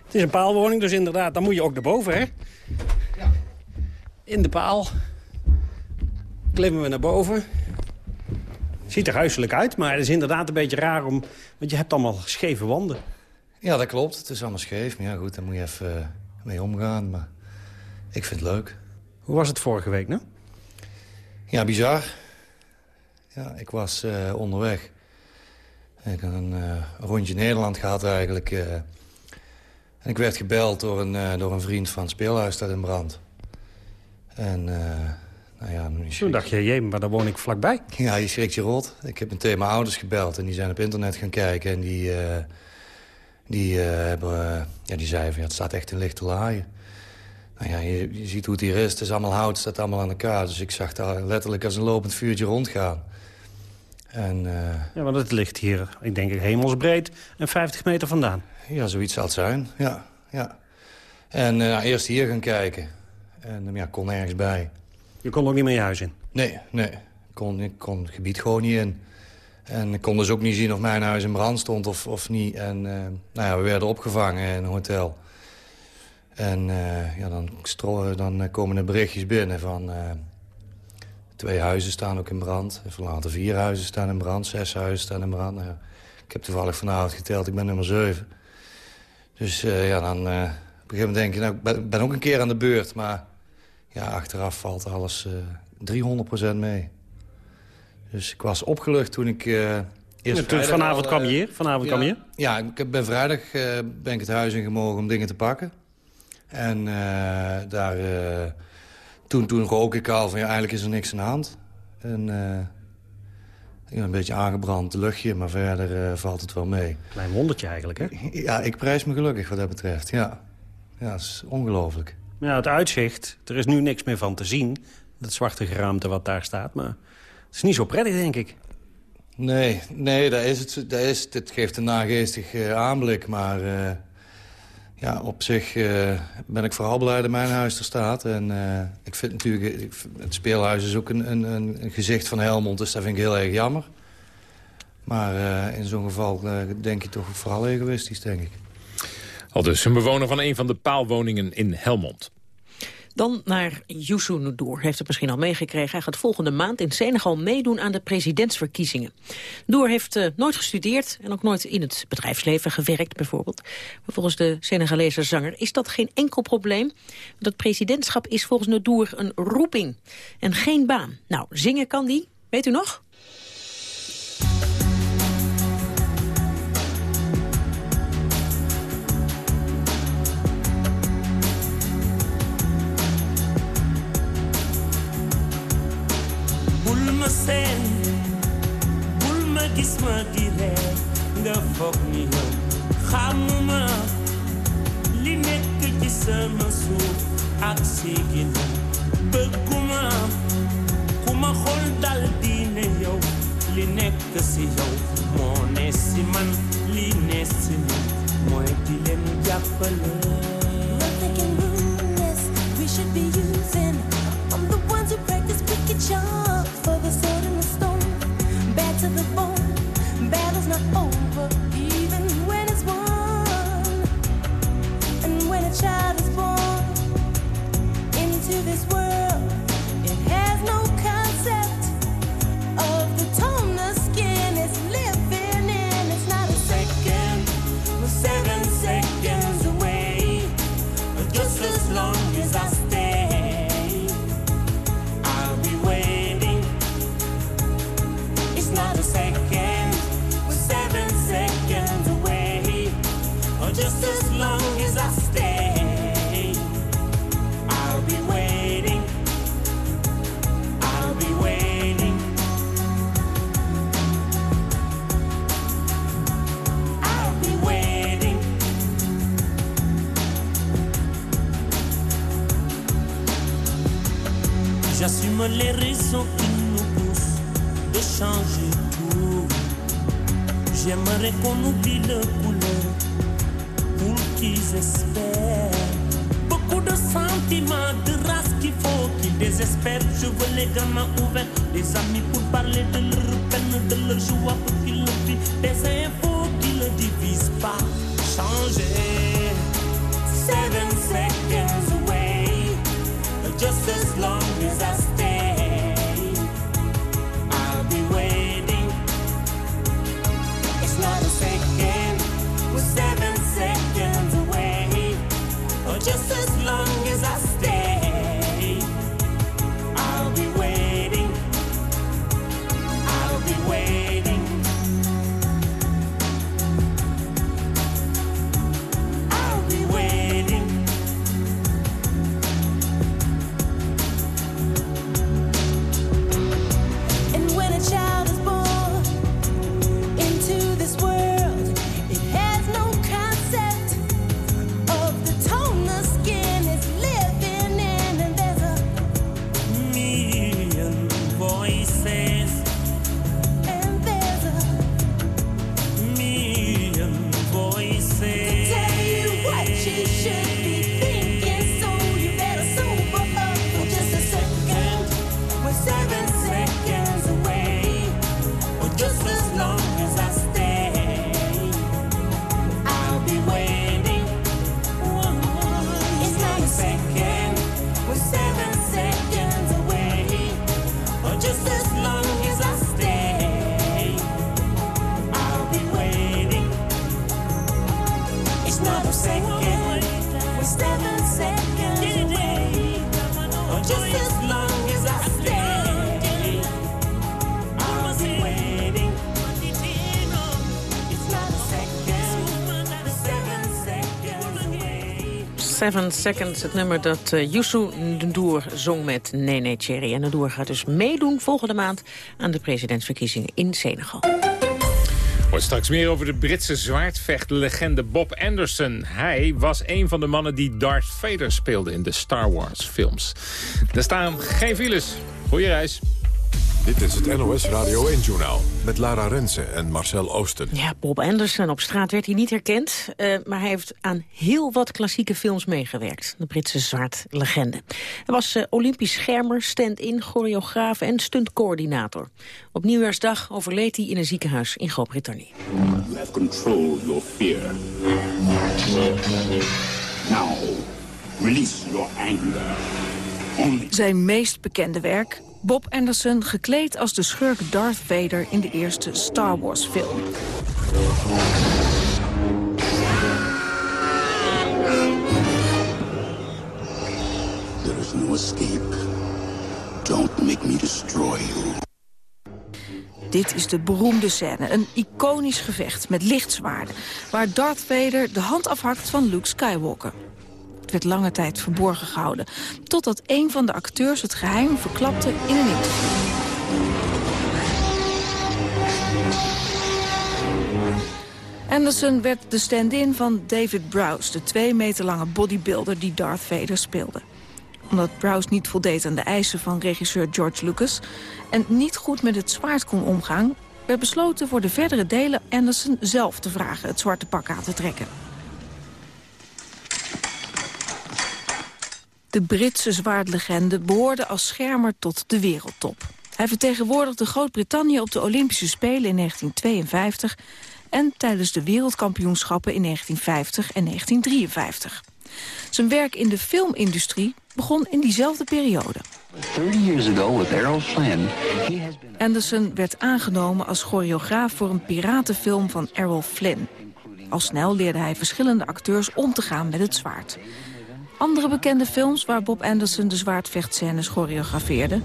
Het is een paalwoning, dus inderdaad, dan moet je ook naar boven, hè? Ja. In de paal klimmen we naar boven. Ziet er huiselijk uit, maar het is inderdaad een beetje raar om... want je hebt allemaal scheve wanden. Ja, dat klopt. Het is allemaal scheef. Maar ja, goed, daar moet je even uh, mee omgaan. Maar ik vind het leuk. Hoe was het vorige week, nou? Ja, bizar. Ja, ik was uh, onderweg. Ik had een uh, rondje Nederland gehad eigenlijk. en ik werd gebeld door een, door een vriend van het speelhuis dat in brand. En nou ja... Nu Toen dacht je, jee, maar daar woon ik vlakbij. Ja, je schrikt je rot. Ik heb meteen mijn ouders gebeld en die zijn op internet gaan kijken. En die, uh, die, uh, hebben, ja, die zeiden van, ja, het staat echt in lichte laaien. Nou ja, je, je, ziet hoe het hier is. Het is allemaal hout, het staat allemaal aan elkaar. Dus ik zag daar letterlijk als een lopend vuurtje rondgaan. En, ja, want het ligt hier, ik denk hemelsbreed, en 50 meter vandaan. Ja, zoiets zal het zijn, ja. ja. En uh, eerst hier gaan kijken. En ja, kon nergens bij. Je kon ook niet meer je huis in? Nee, nee. Ik kon, ik kon het gebied gewoon niet in. En ik kon dus ook niet zien of mijn huis in brand stond of, of niet. En uh, nou ja, we werden opgevangen in een hotel. En uh, ja, dan, dan komen er berichtjes binnen van... twee huizen staan ook in brand. Even vier huizen staan in brand. Zes huizen staan in brand. Nou, ik heb toevallig vanavond geteld, ik ben nummer zeven. Dus ja, dan een gegeven moment denk nou, ik ben, ook een keer aan de beurt. Maar ja, achteraf valt alles uh, 300% mee. Dus ik was opgelucht toen ik... Uh, eerst ja, vanavond al, kwam je hier? Vanavond ja, kwam je Ja, ik ben vrijdag ben ik het huis in gemogen om dingen te pakken. En daar... toen, toen rook ik al van, ja, eigenlijk is er niks aan de hand. En een beetje aangebrand luchtje, maar verder valt het wel mee. Klein wondertje eigenlijk, hè? Ja, ik prijs me gelukkig wat dat betreft, ja. Ja, dat is ongelooflijk. Ja, het uitzicht, er is nu niks meer van te zien. Dat zwarte geraamte wat daar staat, maar het is niet zo prettig, denk ik. Nee, nee dat is het, dat is, het geeft een nageestig uh, aanblik, maar... Uh, ja, op zich uh, ben ik vooral blij dat mijn huis er staat. En ik vind natuurlijk, het speelhuis is ook een, een, een, gezicht van Helmond, dus dat vind ik heel erg jammer. Maar in zo'n geval denk je toch vooral egoïstisch, denk ik. Al dus een bewoner van een van de paalwoningen in Helmond. Dan naar Youssou N'Dour. Heeft het misschien al meegekregen. Hij gaat volgende maand in Senegal meedoen aan de presidentsverkiezingen. N'Dour heeft uh, nooit gestudeerd en ook nooit in het bedrijfsleven gewerkt bijvoorbeeld. Maar volgens de Senegalese zanger is dat geen enkel probleem. Het presidentschap is volgens N'Dour een roeping en geen baan. Nou, zingen kan die, weet u nog? Ma seen bul ma gis ma di reer nga foog ni yow xamuma li nekk ci sama suuf ak sigi na bëgguma ku ma xool dal di ne yow li nekk si man li man di We should be using. I'm the ones who practice to the bone. Battle's not over, even when it's won. And when a child is born into this world, it has no concept of the tone the skin is living in. It's not a second, we're seven seconds away. Just as long as I Seven Seconds, het nummer dat uh, Youssou Ndour zong met Nene Cherry. En Ndour gaat dus meedoen volgende maand aan de presidentsverkiezingen in Senegal. Wordt straks meer over de Britse zwaardvechtlegende Bob Anderson. Hij was een van de mannen die Darth Vader speelde in de Star Wars films. Er staan geen files. Goeie reis. Dit is het NOS Radio 1-journaal met Lara Rensen en Marcel Oosten. Ja, Bob Anderson. Op straat werd hij niet herkend, uh, maar hij heeft aan heel wat klassieke films meegewerkt. De Britse zwaardlegende. Hij was uh, Olympisch schermer, stand-in, choreograaf en stuntcoördinator. Op Nieuwjaarsdag overleed hij in een ziekenhuis in Groot-Brittannië. You have controlled your fear. Now, release your anger. Only Zijn meest bekende werk, Bob Anderson gekleed als de schurk Darth Vader in de eerste Star Wars film. There is no escape. Don't make me destroy you. Dit is de beroemde scène, een iconisch gevecht met lichtzwaarden... waar Darth Vader de hand afhakt van Luke Skywalker. Werd lange tijd verborgen gehouden... totdat een van de acteurs het geheim verklapte in een interview. Anderson werd de stand-in van David Browse... de twee meter lange bodybuilder die Darth Vader speelde omdat Browse niet voldeed aan de eisen van regisseur George Lucas... en niet goed met het zwaard kon omgaan... werd besloten voor de verdere delen Anderson zelf te vragen het zwarte pak aan te trekken. De Britse zwaardlegende behoorde als schermer tot de wereldtop. Hij vertegenwoordigde Groot-Brittannië op de Olympische Spelen in 1952... en tijdens de wereldkampioenschappen in 1950 en 1953. Zijn werk in de filmindustrie begon in diezelfde periode. 30 years ago with Errol Flynn, he has been Anderson werd aangenomen als choreograaf voor een piratenfilm van Errol Flynn. Al snel leerde hij verschillende acteurs om te gaan met het zwaard. Andere bekende films waar Bob Anderson de zwaardvechtscènes choreografeerde...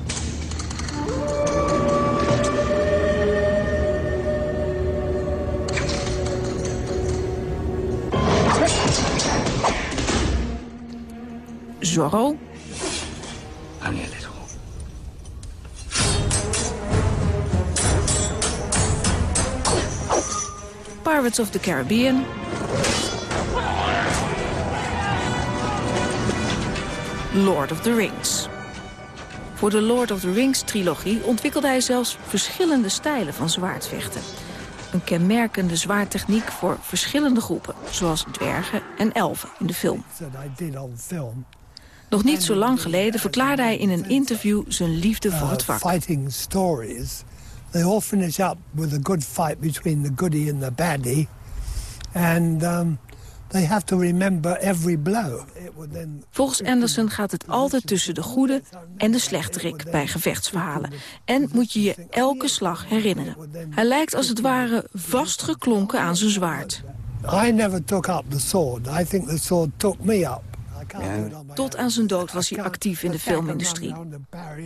Zorro, Pirates of the Caribbean... Lord of the Rings. Voor de Lord of the Rings-trilogie ontwikkelde hij zelfs verschillende stijlen van zwaardvechten. Een kenmerkende zwaardtechniek voor verschillende groepen, zoals dwergen en elfen in de film. Nog niet zo lang geleden verklaarde hij in een interview zijn liefde voor het uh, vak. fighting stories, they all finish up with a good fight between the goodie and the baddie. And um, they have to remember every blow. Then Volgens Anderson gaat het altijd tussen de goede en de slechterik bij gevechtsverhalen. En moet je je elke slag herinneren. Hij lijkt als het ware vastgeklonken aan zijn zwaard. I never took up the sword. I think the sword took me up. Tot aan zijn dood was hij actief in de filmindustrie.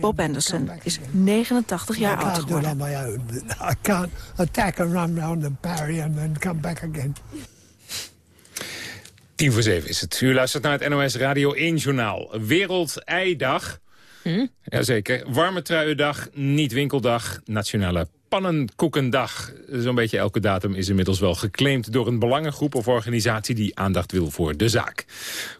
Bob Anderson is 89 I jaar oud geworden. Tien voor zeven is het. U luistert naar het NOS Radio 1-journaal. Wereld-Eidag. Hm? Jazeker. Warme truiendag, niet winkeldag, nationale pannenkoekendag. Zo'n beetje elke datum is inmiddels wel geclaimd door een belangengroep of organisatie die aandacht wil voor de zaak.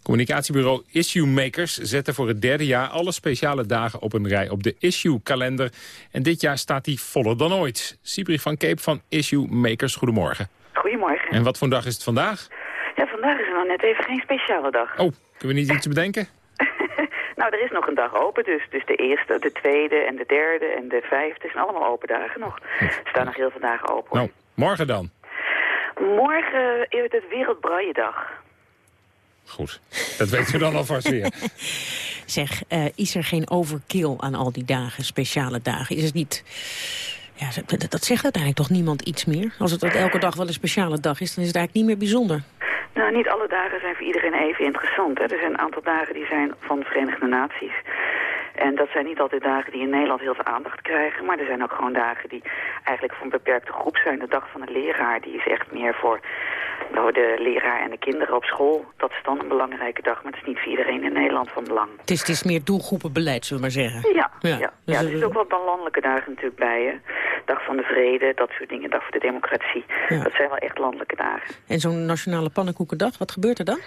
Communicatiebureau Issue Makers zette voor het derde jaar alle speciale dagen op een rij op de Issue-kalender. En dit jaar staat die voller dan ooit. Sibri van Cape van Issue Makers, goedemorgen. Goedemorgen. En wat voor dag is het vandaag? Vandaag is er nog net even geen speciale dag. Oh, kunnen we niet iets bedenken? Nou, er is nog een dag open, dus, dus de eerste, de tweede en de derde en de vijfde zijn allemaal open dagen nog. Er staan nog heel veel dagen open. hoor. Nou, morgen dan. Morgen is het Wereldbraaiendag. Goed, dat weten we dan alvast weer. Zeg, eh, is er geen overkill aan al die dagen, speciale dagen? Is het niet... Ja, dat, dat zegt uiteindelijk toch niemand iets meer? Als het elke dag wel een speciale dag is, dan is het eigenlijk niet meer bijzonder. Nou, niet alle dagen zijn voor iedereen even interessant. Hè. Er zijn een aantal dagen die zijn van de Verenigde Naties. En dat zijn niet altijd dagen die in Nederland heel veel aandacht krijgen. Maar er zijn ook gewoon dagen die eigenlijk voor een beperkte groep zijn. De dag van de leraar, die is echt meer voor nou, de leraar en de kinderen op school. Dat is dan een belangrijke dag, maar het is niet voor iedereen in Nederland van belang. Het is, het is meer doelgroepenbeleid, zullen we maar zeggen. Ja, ja. ja, dus, er is ook wat landelijke dagen natuurlijk bij. Hè. Dag van de vrede, dat soort dingen. Dag voor de democratie. Dat zijn wel echt landelijke dagen. En zo'n nationale pannenkoekendag, wat gebeurt er dan?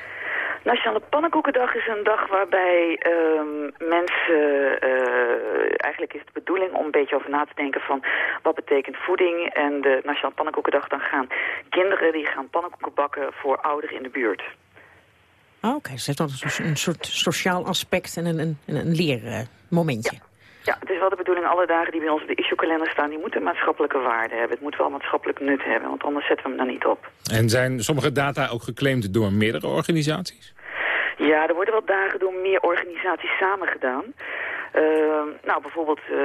Nationale Pannenkoekendag is een dag waarbij ehm, mensen... eh, eigenlijk is de bedoeling om een beetje over na te denken van... wat betekent voeding? En de Nationale Pannenkoekendag dan gaan kinderen... die gaan pannenkoeken bakken voor ouderen in de buurt. Oh, Oké, dus het heeft dan een, soort- een soort sociaal aspect en een, een, een leermomentje. Ja, het is wel de bedoeling, alle dagen die bij ons op de issue-kalender staan... die moeten maatschappelijke waarde hebben. Het moet wel maatschappelijk nut hebben, want anders zetten we hem dan niet op. En zijn sommige data ook geclaimd door meerdere organisaties? Ja, er worden wel dagen door meer organisaties samen gedaan. Ehm, nou, bijvoorbeeld eh,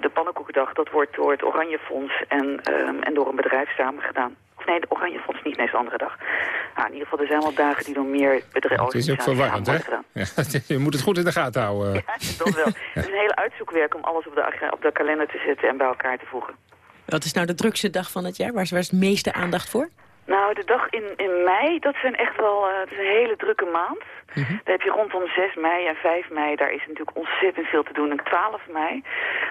de Pannenkoekendag, dat wordt door het Oranje Fonds en, ehm, en door een bedrijf samen gedaan. Nee, de Oranje Fonds niet, nee, is een andere dag. Nou, in ieder geval, er zijn wel dagen die door meer bedrijven Het is ook verwarrend, hè? Ja, je moet het goed in de gaten houden. Dat wel. Het is een hele uitzoekwerk om alles op de, op de kalender te zetten en bij elkaar te voegen. Wat is nou de drukste dag van het jaar? Waar is, waar is het meeste aandacht voor? Nou, de dag in, in mei, dat zijn echt wel, eh, het is een hele drukke maand. Daar heb je rondom 6 mei en 5 mei, daar is natuurlijk ontzettend veel te doen. En 12 mei,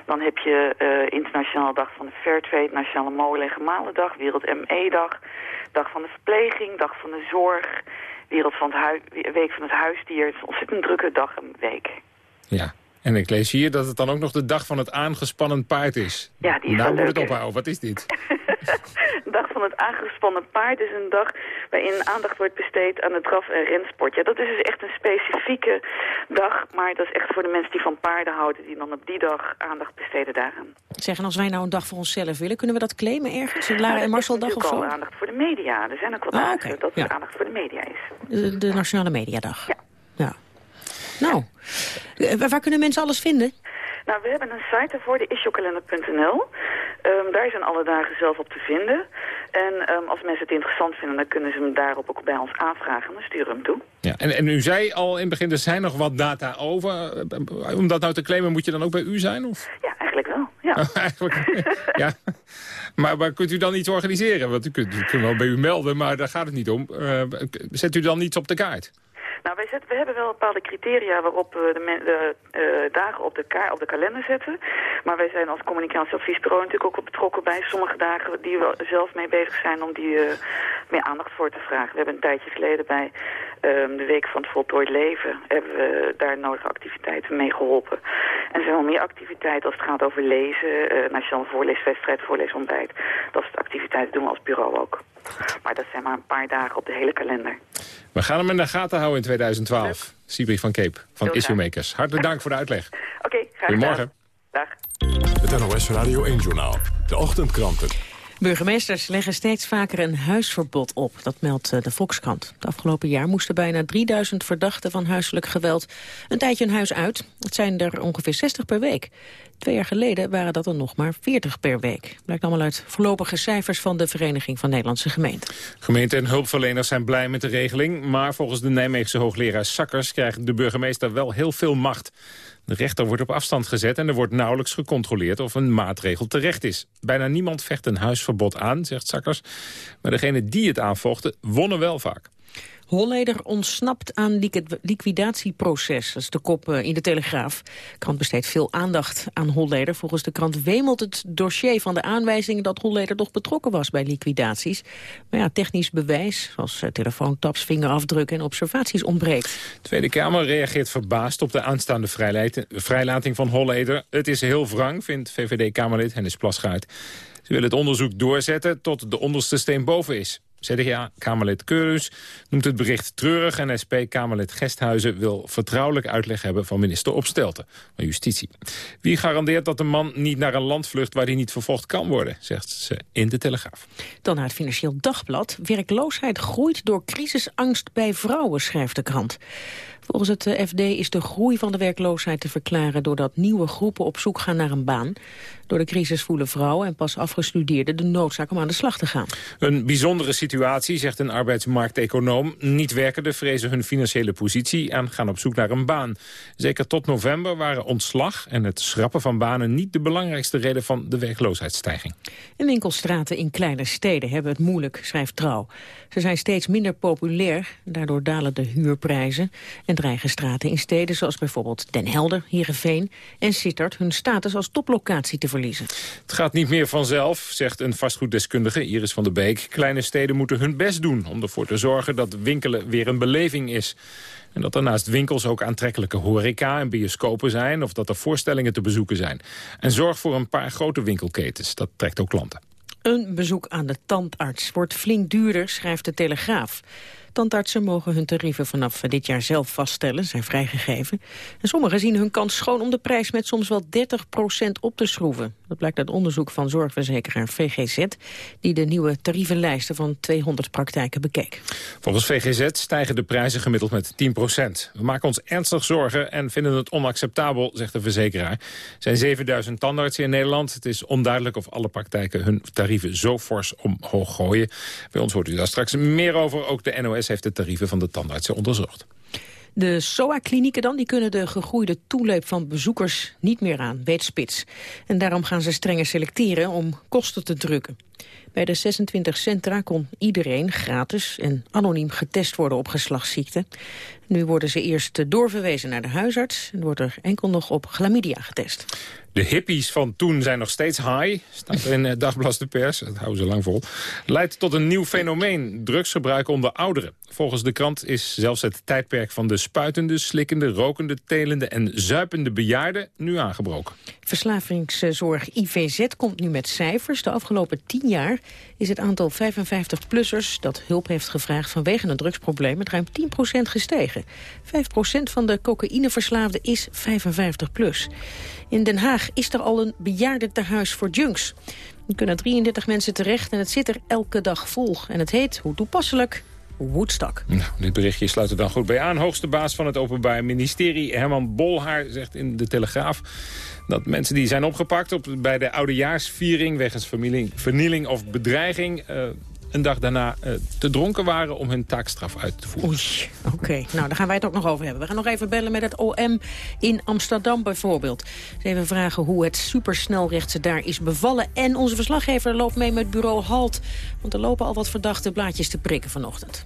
dan heb je eh Internationale Dag van de Fairtrade, Nationale Molen- en Gemalendag, Wereld ME-dag, Dag van de Verpleging, Dag van de Zorg, Wereld van het Week van het Huisdier. Het is een ontzettend drukke dag en week. Ja. En ik lees hier dat het dan ook nog de dag van het aangespannen paard is. Ja, die is nou moet het leuk, hè? ophouden. Wat is dit? Dag van het aangespannen paard is een dag waarin aandacht wordt besteed aan het draf- en rensport. Ja, dat is dus echt een specifieke dag, maar dat is echt voor de mensen die van paarden houden, die dan op die dag aandacht besteden daaraan. Zeggen, als wij nou een dag voor onszelf willen, kunnen we dat claimen ergens? Een Lara Nou, en Marcel dag of zo? al aandacht voor de media. Er zijn ook wat Ah, dagen dat er ja. aandacht voor de media is. De, de Nationale Mediadag. Ja. ja. Nou, eh, waar kunnen mensen alles vinden? Nou, we hebben een site daarvoor, de issuekalender.nl. Ehm, daar zijn alle dagen zelf op te vinden. En ehm, als mensen het interessant vinden, dan kunnen ze hem daarop ook bij ons aanvragen. En dan sturen we hem toe. Ja, en, en u zei al in het begin, er zijn nog wat data over. Eh, Om dat nou te claimen, moet je dan ook bij u zijn? Of? Ja, eigenlijk wel. Ja. Eigenlijk, ja. Maar, maar kunt u dan iets organiseren? Want u kunt, u kunt wel bij u melden, maar daar gaat het niet om. Eh, zet u dan iets op de kaart? Nou, wij zetten, we hebben wel bepaalde criteria waarop we de, men- de eh, dagen op de, ka op de kalender zetten. Maar wij zijn als communicatieadviesbureau natuurlijk ook betrokken bij sommige dagen die we zelf mee bezig zijn om die eh, meer aandacht voor te vragen. We hebben een tijdje geleden bij ehm, de Week van het Voltooid Leven hebben we daar nodige activiteiten mee geholpen. En er zijn wel meer activiteiten als het gaat over lezen, eh nationale voorleeswedstrijd, voorleesontbijt. Dat soort activiteiten doen we als bureau ook. Maar dat zijn maar een paar dagen op de hele kalender. We gaan hem in de gaten houden in 2012. Sibri van Cape van Heel Issue graag. Makers. Hartelijk dank voor de uitleg. Oké, graag Goedemorgen. Dag. Het NOS Radio 1-journaal. De ochtendkranten. Burgemeesters leggen steeds vaker een huisverbod op. Dat meldt eh, de Volkskrant. Het afgelopen jaar moesten bijna 3000 verdachten van huiselijk geweld een tijdje hun huis uit. Het zijn er ongeveer 60 per week. Twee jaar geleden waren dat er nog maar 40 per week. Blijkt allemaal uit voorlopige cijfers van de Vereniging van Nederlandse Gemeenten. Gemeenten en hulpverleners zijn blij met de regeling... maar volgens de Nijmeegse hoogleraar Sakkers krijgt de burgemeester wel heel veel macht. De rechter wordt op afstand gezet en er wordt nauwelijks gecontroleerd of een maatregel terecht is. Bijna niemand vecht een huisverbod aan, zegt Sakkers. Maar degenen die het aanvochten, wonnen wel vaak. Holleder ontsnapt aan liqui- liquidatieproces. Dat is de kop eh, in de Telegraaf. De krant besteedt veel aandacht aan Holleder. Volgens de krant wemelt het dossier van de aanwijzingen... dat Holleder toch betrokken was bij liquidaties. Maar ja, technisch bewijs, zoals eh, telefoontaps, vingerafdrukken en observaties ontbreekt. De Tweede Kamer reageert verbaasd op de aanstaande vrijlating van Holleder. Het is heel wrang, vindt VVD-Kamerlid Hennis Plasgaard. Ze willen het onderzoek doorzetten tot de onderste steen boven is. CDA-Kamerlid Keurus noemt het bericht treurig... en SP-Kamerlid Gesthuizen wil vertrouwelijk uitleg hebben... van minister Opstelten van Justitie. Wie garandeert dat de man niet naar een land vlucht... waar hij niet vervolgd kan worden, zegt ze in de Telegraaf. Dan naar het Financieel Dagblad. Werkloosheid groeit door crisisangst bij vrouwen, schrijft de krant. Volgens het eh, FD is de groei van de werkloosheid te verklaren... doordat nieuwe groepen op zoek gaan naar een baan. Door de crisis voelen vrouwen en pas afgestudeerden de noodzaak om aan de slag te gaan. Een bijzondere situatie, zegt een arbeidsmarkteconoom. Niet-werkenden vrezen hun financiële positie en gaan op zoek naar een baan. Zeker tot november waren ontslag en het schrappen van banen... niet de belangrijkste reden van de werkloosheidsstijging. En winkelstraten in kleine steden hebben het moeilijk, schrijft Trouw. Ze zijn steeds minder populair, daardoor dalen de huurprijzen... en dreigen straten in steden zoals bijvoorbeeld Den Helder, Heerenveen en Sittard... hun status als toplocatie te verliezen. Het gaat niet meer vanzelf, zegt een vastgoeddeskundige Iris van der Beek. Kleine steden moeten hun best doen om ervoor te zorgen dat winkelen weer een beleving is. En dat er naast winkels ook aantrekkelijke horeca en bioscopen zijn... of dat er voorstellingen te bezoeken zijn. En zorg voor een paar grote winkelketens. Dat trekt ook klanten. Een bezoek aan de tandarts wordt flink duurder, schrijft de Telegraaf. Tandartsen mogen hun tarieven vanaf dit jaar zelf vaststellen, zijn vrijgegeven. En sommigen zien hun kans schoon om de prijs met soms wel 30% op te schroeven. Dat blijkt uit onderzoek van zorgverzekeraar VGZ... die de nieuwe tarievenlijsten van 200 praktijken bekeek. Volgens VGZ stijgen de prijzen gemiddeld met 10% We maken ons ernstig zorgen en vinden het onacceptabel, zegt de verzekeraar. Er zijn 7000 tandartsen in Nederland. Het is onduidelijk of alle praktijken hun tarieven zo fors omhoog gooien. Bij ons hoort u daar straks meer over. Ook de NOS heeft de tarieven van de tandartsen onderzocht. De SOA-klinieken dan, die kunnen de gegroeide toeleep van bezoekers niet meer aan, weet Spits. En daarom gaan ze strenger selecteren om kosten te drukken. Bij de 26 centra kon iedereen gratis en anoniem getest worden op geslachtsziekten. Nu worden ze eerst doorverwezen naar de huisarts en wordt er enkel nog op chlamydia getest. De hippies van toen zijn nog steeds high, staat er in het Dagblad de Pers, dat houden ze lang vol. Leidt tot een nieuw fenomeen, drugsgebruik onder ouderen. Volgens de krant is zelfs het tijdperk van de spuitende, slikkende, rokende, telende en zuipende bejaarden nu aangebroken. Verslavingszorg IVZ komt nu met cijfers. De afgelopen tien jaar is het aantal 55-plussers dat hulp heeft gevraagd vanwege een drugsprobleem met ruim 10% gestegen. 5% van de cocaïneverslaafden is 55 plus. In Den Haag is er al een bejaardentehuis voor junks. Er kunnen 33 mensen terecht en het zit er elke dag vol. En het heet, hoe toepasselijk, Woodstock. Nou, dit berichtje sluit er dan goed bij aan. Hoogste baas van het Openbaar Ministerie, Herman Bolhaar, zegt in de Telegraaf... dat mensen die zijn opgepakt op, bij de oudejaarsviering... wegens vernieling of bedreiging... Uh, een dag daarna uh, te dronken waren om hun taakstraf uit te voeren. Oei, oké. Nou, daar gaan wij het ook nog over hebben. We gaan nog even bellen met het OM in Amsterdam bijvoorbeeld. even vragen hoe het supersnelrechtse daar is bevallen. En onze verslaggever loopt mee met bureau Halt. Want er lopen al wat verdachte blaadjes te prikken vanochtend.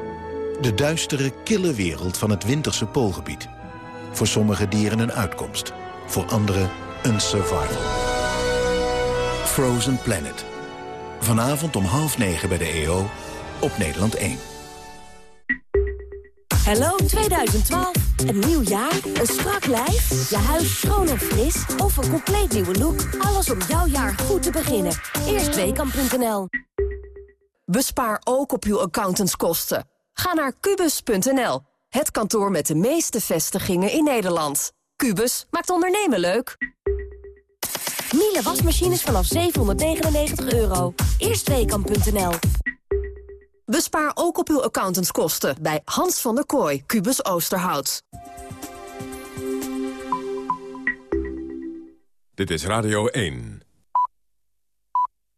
De duistere, kille wereld van het winterse poolgebied. Voor sommige dieren een uitkomst, voor anderen een survival. Frozen Planet. Vanavond om half negen bij de EO op Nederland 1. Hallo 2012. Een nieuw jaar, een strak lijf, je huis schoon en fris... of een compleet nieuwe look. Alles om jouw jaar goed te beginnen. Eerstweekam.nl Bespaar ook op uw accountantskosten. Ga naar kubus.nl, het kantoor met de meeste vestigingen in Nederland. Kubus maakt ondernemen leuk. Miele wasmachines vanaf 799 euro. Eerstweekam.nl Bespaar ook op uw accountantskosten bij Hans van der Kooi, Kubus Oosterhout. Dit is Radio 1.